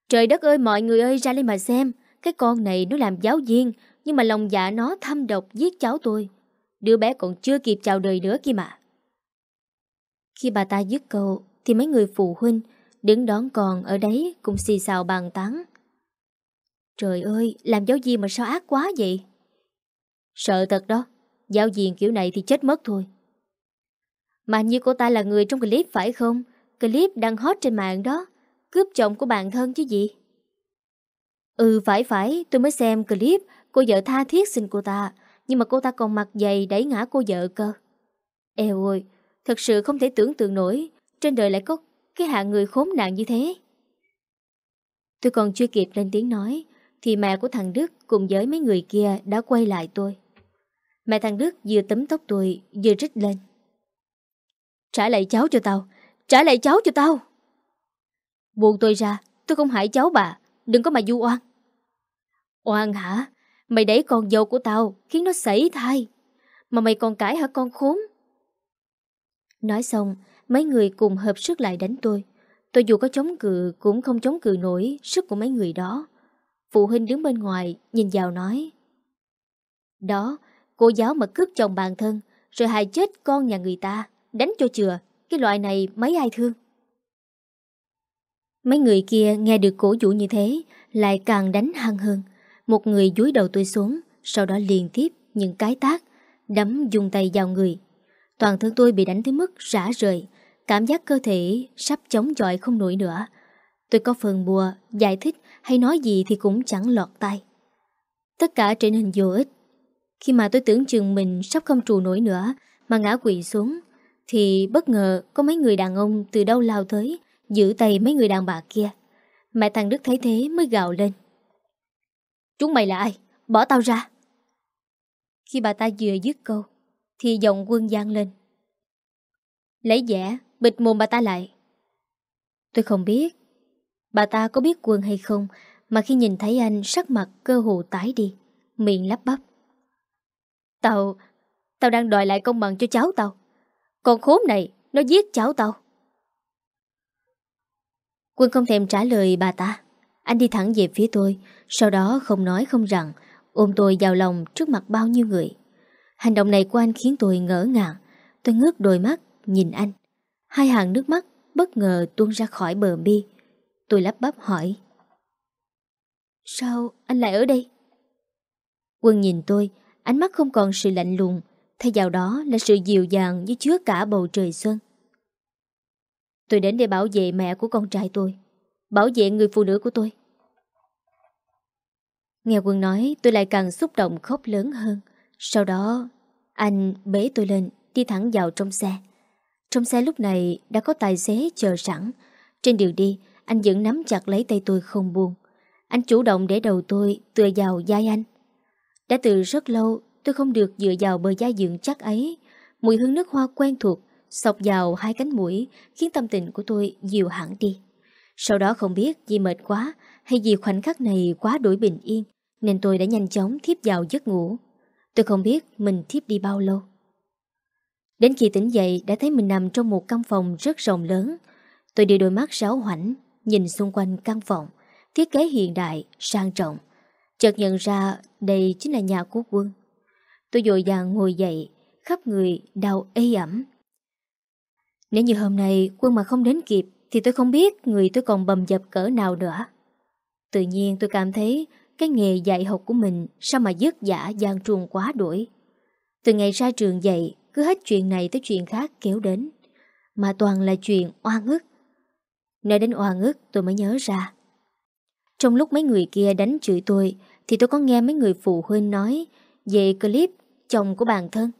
Trời đất ơi mọi người ơi ra lên mà xem, cái con này nó làm giáo viên, nhưng mà lòng dạ nó thâm độc giết cháu tôi. Đứa bé còn chưa kịp chào đời nữa kia mà. Khi bà ta dứt câu, thì mấy người phụ huynh đứng đón con ở đấy cũng xì xào bàn tán. Trời ơi, làm giáo viên mà sao ác quá vậy? Sợ thật đó, giáo viên kiểu này thì chết mất thôi. Mà như cô ta là người trong clip phải không? Clip đang hot trên mạng đó, cướp chồng của bạn thân chứ gì? Ừ phải phải, tôi mới xem clip cô vợ tha thiết xin cô ta, nhưng mà cô ta còn mặc giày đẩy ngã cô vợ cơ. Eo ơi, thật sự không thể tưởng tượng nổi, trên đời lại có cái hạng người khốn nạn như thế. Tôi còn chưa kịp lên tiếng nói, thì mẹ của thằng Đức cùng với mấy người kia đã quay lại tôi. Mẹ thằng Đức vừa tấm tóc tôi vừa rít lên. Trả lại cháu cho tao, trả lại cháu cho tao. Buông tôi ra, tôi không hại cháu bà, đừng có mà du oan. Oan hả? Mày đẩy con dâu của tao khiến nó xảy thai. Mà mày còn cãi hả con khốn? Nói xong, mấy người cùng hợp sức lại đánh tôi. Tôi dù có chống cự cũng không chống cự nổi sức của mấy người đó. Phụ huynh đứng bên ngoài nhìn vào nói Đó, cô giáo mà cướp chồng bạn thân Rồi hại chết con nhà người ta Đánh cho chừa Cái loại này mấy ai thương Mấy người kia nghe được cổ vũ như thế Lại càng đánh hăng hơn Một người dúi đầu tôi xuống Sau đó liên tiếp những cái tác Đấm dùng tay vào người Toàn thân tôi bị đánh tới mức rã rời Cảm giác cơ thể sắp chống chọi không nổi nữa. Tôi có phần bùa, Giải thích hay nói gì thì cũng chẳng lọt tay Tất cả trở nên vô ích. Khi mà tôi tưởng chừng mình sắp không trụ nổi nữa, Mà ngã quỵ xuống, Thì bất ngờ có mấy người đàn ông từ đâu lao tới, Giữ tay mấy người đàn bà kia. Mẹ thằng Đức thấy thế mới gào lên. Chúng mày là ai? Bỏ tao ra! Khi bà ta vừa dứt câu, Thì giọng quân gian lên. Lấy vẻ Bịt mồm bà ta lại. Tôi không biết Bà ta có biết quân hay không Mà khi nhìn thấy anh sắc mặt cơ hồ tái đi Miệng lắp bắp. Tao Tao đang đòi lại công bằng cho cháu tao. Con khốn này Nó giết cháu tao. Quân không thèm trả lời bà ta. Anh đi thẳng về phía tôi Sau đó không nói không rằng Ôm tôi vào lòng trước mặt bao nhiêu người. Hành động này của anh khiến tôi ngỡ ngàng. Tôi ngước đôi mắt nhìn anh Hai hàng nước mắt bất ngờ tuôn ra khỏi bờ mi. Tôi lắp bắp hỏi. Sao anh lại ở đây? Quân nhìn tôi, Ánh mắt không còn sự lạnh lùng, Thay vào đó là sự dịu dàng Như chứa cả bầu trời xuân Tôi đến để bảo vệ mẹ của con trai tôi, Bảo vệ người phụ nữ của tôi. Nghe quân nói, tôi lại càng xúc động khóc lớn hơn. Sau đó, Anh bế tôi lên, Đi thẳng vào trong xe. Trong xe lúc này đã có tài xế chờ sẵn. Trên đường đi, anh vẫn nắm chặt lấy tay tôi không buông. Anh chủ động để đầu tôi tựa vào vai anh. Đã từ rất lâu, tôi không được dựa vào bờ vai dựng chắc ấy. Mùi hương nước hoa quen thuộc Sọc vào hai cánh mũi, Khiến tâm tình của tôi dịu hẳn đi. Sau đó không biết vì mệt quá Hay vì khoảnh khắc này quá đổi bình yên, Nên tôi đã nhanh chóng thiếp vào giấc ngủ. Tôi không biết mình thiếp đi bao lâu. Đến khi tỉnh dậy đã thấy mình nằm trong một căn phòng rất rộng lớn. Tôi đưa đôi mắt ráo hoảnh Nhìn xung quanh căn phòng Thiết kế hiện đại, sang trọng. Chợt nhận ra đây chính là nhà của quân. Tôi dội dàng ngồi dậy Khắp người đau ê ẩm. Nếu như hôm nay quân mà không đến kịp Thì tôi không biết người tôi còn bầm dập cỡ nào nữa. Tự nhiên tôi cảm thấy cái nghề dạy học của mình sao mà dứt giả gian truồng quá đuổi. Từ ngày ra trường dạy, cứ hết chuyện này tới chuyện khác kéo đến. Mà toàn là chuyện oan ức. Nói đến oan ức tôi mới nhớ ra. Trong lúc mấy người kia đánh chửi tôi thì tôi có nghe mấy người phụ huynh nói về clip chồng của bạn thân.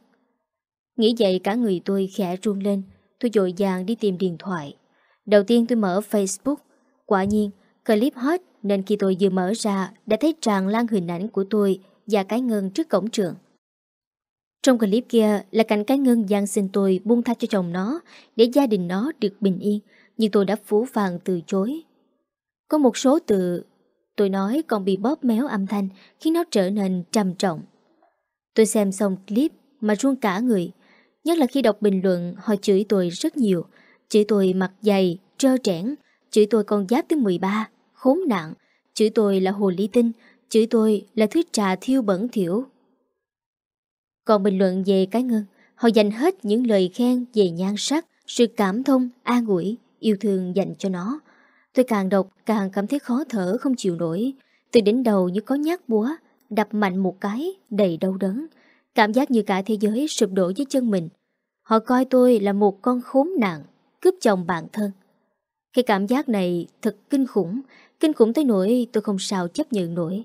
Nghĩ vậy cả người tôi khẽ run lên, tôi dội dàng đi tìm điện thoại. Đầu tiên tôi mở Facebook, quả nhiên clip hot nên khi tôi vừa mở ra đã thấy tràn lan hình ảnh của tôi và cái ngân trước cổng trường. Trong clip kia là cảnh cái ngân gian xin tôi buông tha cho chồng nó để gia đình nó được bình yên, nhưng tôi đã phú phàng từ chối. Có một số từ tôi nói còn bị bóp méo âm thanh khiến nó trở nên trầm trọng. Tôi xem xong clip mà run cả người, nhất là khi đọc bình luận họ chửi tôi rất nhiều, chửi tôi mặt dày, trơ trẽn, chửi tôi con giáp tới 13, khốn nạn, chửi tôi là hồ ly tinh, chửi tôi là thứ trà thiêu bẩn thiểu. Còn bình luận về cái ngân, họ dành hết những lời khen về nhan sắc, sự cảm thông, an ủi, yêu thương dành cho nó. Tôi càng đọc càng cảm thấy khó thở không chịu nổi, từ đỉnh đầu như có nhát búa, đập mạnh một cái, đầy đau đớn. Cảm giác như cả thế giới sụp đổ dưới chân mình. Họ coi tôi là một con khốn nạn, cướp chồng bạn thân. Cái cảm giác này thật kinh khủng, kinh khủng tới nỗi tôi không sao chấp nhận nổi.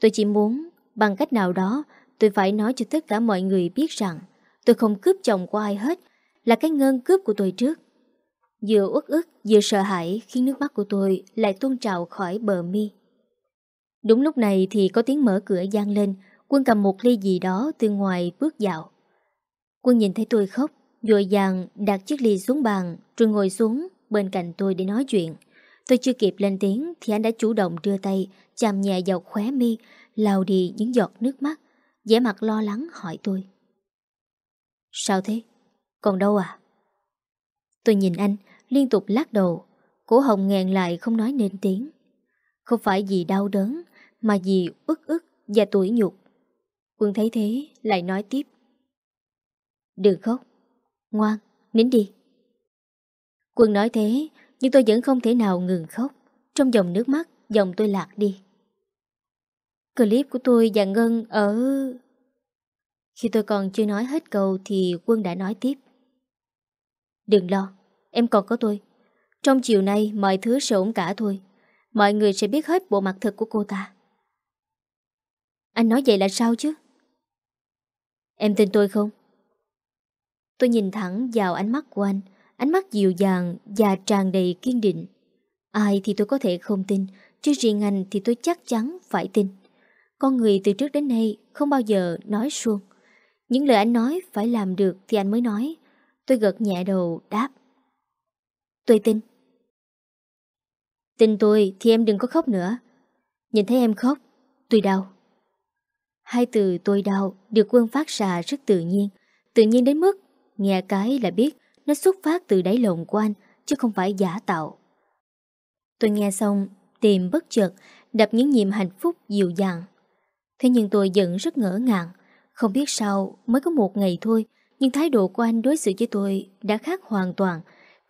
Tôi chỉ muốn, bằng cách nào đó, tôi phải nói cho tất cả mọi người biết rằng tôi không cướp chồng của ai hết, là cái ngân cướp của tôi trước. Vừa uất ức, vừa sợ hãi khiến nước mắt của tôi lại tuôn trào khỏi bờ mi. Đúng lúc này thì có tiếng mở cửa gian lên, Quân cầm một ly gì đó từ ngoài bước vào. Quân nhìn thấy tôi khóc, Vội vàng đặt chiếc ly xuống bàn rồi ngồi xuống bên cạnh tôi để nói chuyện. Tôi chưa kịp lên tiếng thì anh đã chủ động đưa tay chạm nhẹ vào khóe mi, lau đi những giọt nước mắt, vẻ mặt lo lắng hỏi tôi. Sao thế? Còn đâu à? Tôi nhìn anh, liên tục lắc đầu, cổ hồng nghẹn lại không nói nên tiếng. Không phải vì đau đớn, mà vì ức ức và tuổi nhục. Quân thấy thế, lại nói tiếp. Đừng khóc, ngoan, nín đi. Quân nói thế, nhưng tôi vẫn không thể nào ngừng khóc. Trong dòng nước mắt, dòng tôi lạc đi. Clip của tôi và Ngân ở... Khi tôi còn chưa nói hết câu thì Quân đã nói tiếp. Đừng lo, em còn có tôi. Trong chiều nay mọi thứ sẽ ổn cả thôi. Mọi người sẽ biết hết bộ mặt thật của cô ta. Anh nói vậy là sao chứ? Em tin tôi không? Tôi nhìn thẳng vào ánh mắt của anh, ánh mắt dịu dàng và tràn đầy kiên định. Ai thì tôi có thể không tin, chứ riêng anh thì tôi chắc chắn phải tin. Con người từ trước đến nay không bao giờ nói suông. Những lời anh nói phải làm được thì anh mới nói. Tôi gật nhẹ đầu đáp. Tôi tin. Tin tôi thì em đừng có khóc nữa. Nhìn thấy em khóc, tôi đau. Hai từ tôi đau được quân phát ra rất tự nhiên. Tự nhiên đến mức nghe cái là biết nó xuất phát từ đáy lòng của anh chứ không phải giả tạo. Tôi nghe xong tìm bất chợt đập những nhịp hạnh phúc dịu dàng. Thế nhưng tôi vẫn rất ngỡ ngàng. Không biết sao mới có một ngày thôi nhưng thái độ của anh đối xử với tôi đã khác hoàn toàn.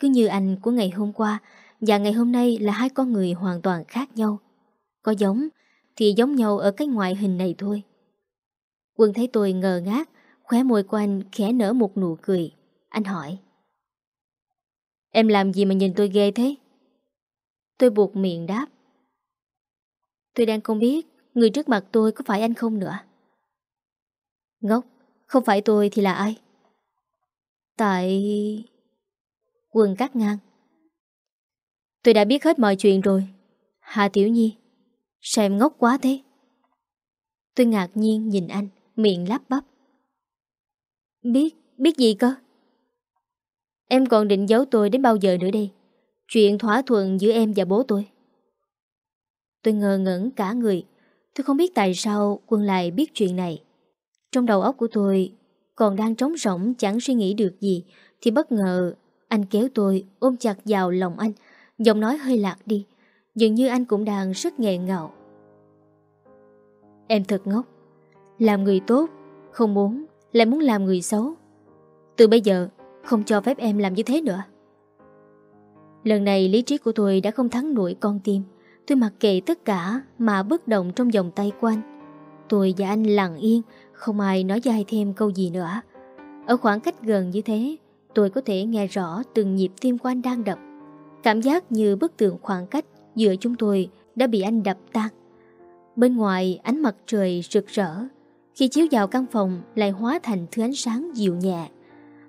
Cứ như anh của ngày hôm qua và ngày hôm nay là hai con người hoàn toàn khác nhau. Có giống thì giống nhau ở cái ngoại hình này thôi. Quân thấy tôi ngờ ngác, khóe môi của anh khẽ nở một nụ cười. Anh hỏi. Em làm gì mà nhìn tôi ghê thế? Tôi buộc miệng đáp. Tôi đang không biết người trước mặt tôi có phải anh không nữa. Ngốc, không phải tôi thì là ai? Tại... quần cắt ngang. Tôi đã biết hết mọi chuyện rồi. Hà Tiểu Nhi, sao em ngốc quá thế? Tôi ngạc nhiên nhìn anh miệng lắp bắp. Biết, biết gì cơ? Em còn định giấu tôi đến bao giờ nữa đây? Chuyện thỏa thuận giữa em và bố tôi. Tôi ngờ ngẩn cả người. Tôi không biết tại sao quân lại biết chuyện này. Trong đầu óc của tôi còn đang trống rỗng, chẳng suy nghĩ được gì, thì bất ngờ anh kéo tôi ôm chặt vào lòng anh, giọng nói hơi lạc đi, dường như anh cũng đang rất nghẹn ngào. Em thật ngốc, làm người tốt, Không muốn, Lại muốn làm người xấu Từ bây giờ, Không cho phép em làm như thế nữa Lần này lý trí của tôi đã không thắng nổi con tim Tôi mặc kệ tất cả mà bất động trong vòng tay của anh. Tôi và anh lặng yên, không ai nói dài thêm câu gì nữa. Ở khoảng cách gần như thế, tôi có thể nghe rõ từng nhịp tim của anh đang đập. Cảm giác như bức tường khoảng cách giữa chúng tôi đã bị anh đập tan. Bên ngoài ánh mặt trời rực rỡ, khi chiếu vào căn phòng lại hóa thành thứ ánh sáng dịu nhẹ.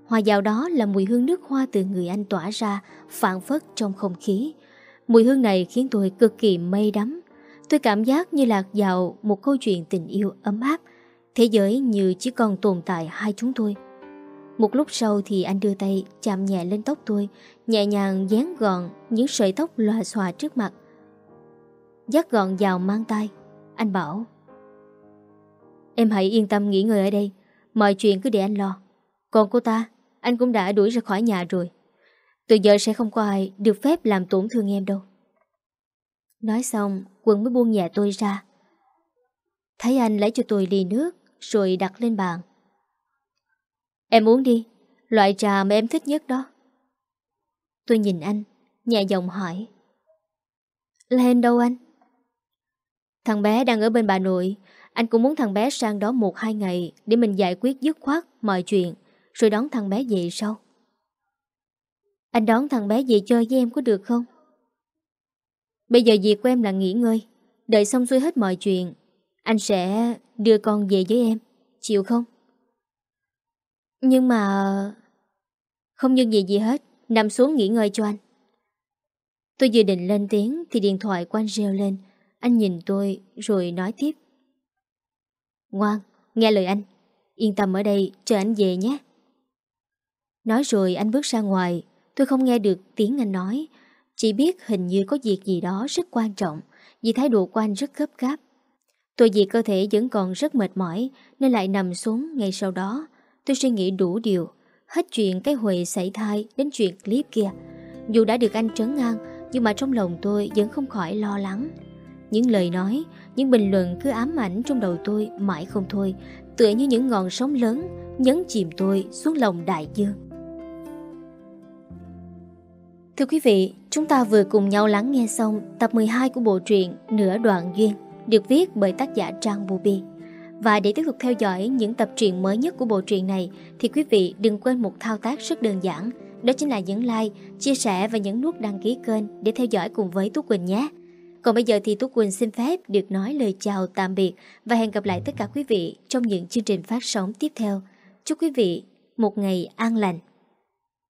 Hòa vào đó là mùi hương nước hoa từ người anh tỏa ra, phản phất trong không khí. Mùi hương này khiến tôi cực kỳ mây đắm. Tôi cảm giác như lạc vào một câu chuyện tình yêu ấm áp. Thế giới như chỉ còn tồn tại hai chúng tôi. Một lúc sau thì anh đưa tay chạm nhẹ lên tóc tôi, nhẹ nhàng dán gọn những sợi tóc lòa xòa trước mặt. Dắt gọn vào mang tay, anh bảo Em hãy yên tâm nghỉ ngơi ở đây, mọi chuyện cứ để anh lo. Còn cô ta, anh cũng đã đuổi ra khỏi nhà rồi. Từ giờ sẽ không có ai được phép làm tổn thương em đâu. Nói xong, Quân mới buông nhẹ tôi ra. Thấy anh lấy cho tôi ly nước, rồi đặt lên bàn. Em uống đi, loại trà mà em thích nhất đó. Tôi nhìn anh, nhẹ giọng hỏi. Lên đâu anh? Thằng bé đang ở bên bà nội, anh cũng muốn thằng bé sang đó một hai ngày để mình giải quyết dứt khoát mọi chuyện, rồi đón thằng bé về sau. Anh đón thằng bé về chơi với em có được không? Bây giờ việc của em là nghỉ ngơi, đợi xong xuôi hết mọi chuyện, anh sẽ đưa con về với em, chịu không? Nhưng mà... Không nhưng gì gì hết, nằm xuống nghỉ ngơi cho anh. Tôi vừa định lên tiếng thì điện thoại của anh reo lên. Anh nhìn tôi rồi nói tiếp. Ngoan, nghe lời anh. Yên tâm ở đây, chờ anh về nhé. Nói rồi anh bước ra ngoài. Tôi không nghe được tiếng anh nói. Chỉ biết hình như có việc gì đó rất quan trọng vì thái độ của anh rất gấp gáp. Tôi vì cơ thể vẫn còn rất mệt mỏi nên lại nằm xuống ngay sau đó. Tôi suy nghĩ đủ điều, hết chuyện cái Huệ xảy thai đến chuyện clip kia. Dù đã được anh trấn ngang, nhưng mà trong lòng tôi vẫn không khỏi lo lắng. Những lời nói, những bình luận cứ ám ảnh trong đầu tôi mãi không thôi, tựa như những ngọn sóng lớn nhấn chìm tôi xuống lòng đại dương. Thưa quý vị, chúng ta vừa cùng nhau lắng nghe xong tập 12 của bộ truyện Nửa đoạn duyên, được viết bởi tác giả Trang Bubi. Và để tiếp tục theo dõi những tập truyện mới nhất của bộ truyện này thì quý vị đừng quên một thao tác rất đơn giản, đó chính là nhấn like, chia sẻ và nhấn nút đăng ký kênh để theo dõi cùng với Tú Quỳnh nhé. Còn bây giờ thì Tú Quỳnh xin phép được nói lời chào tạm biệt và hẹn gặp lại tất cả quý vị trong những chương trình phát sóng tiếp theo. Chúc quý vị một ngày an lành.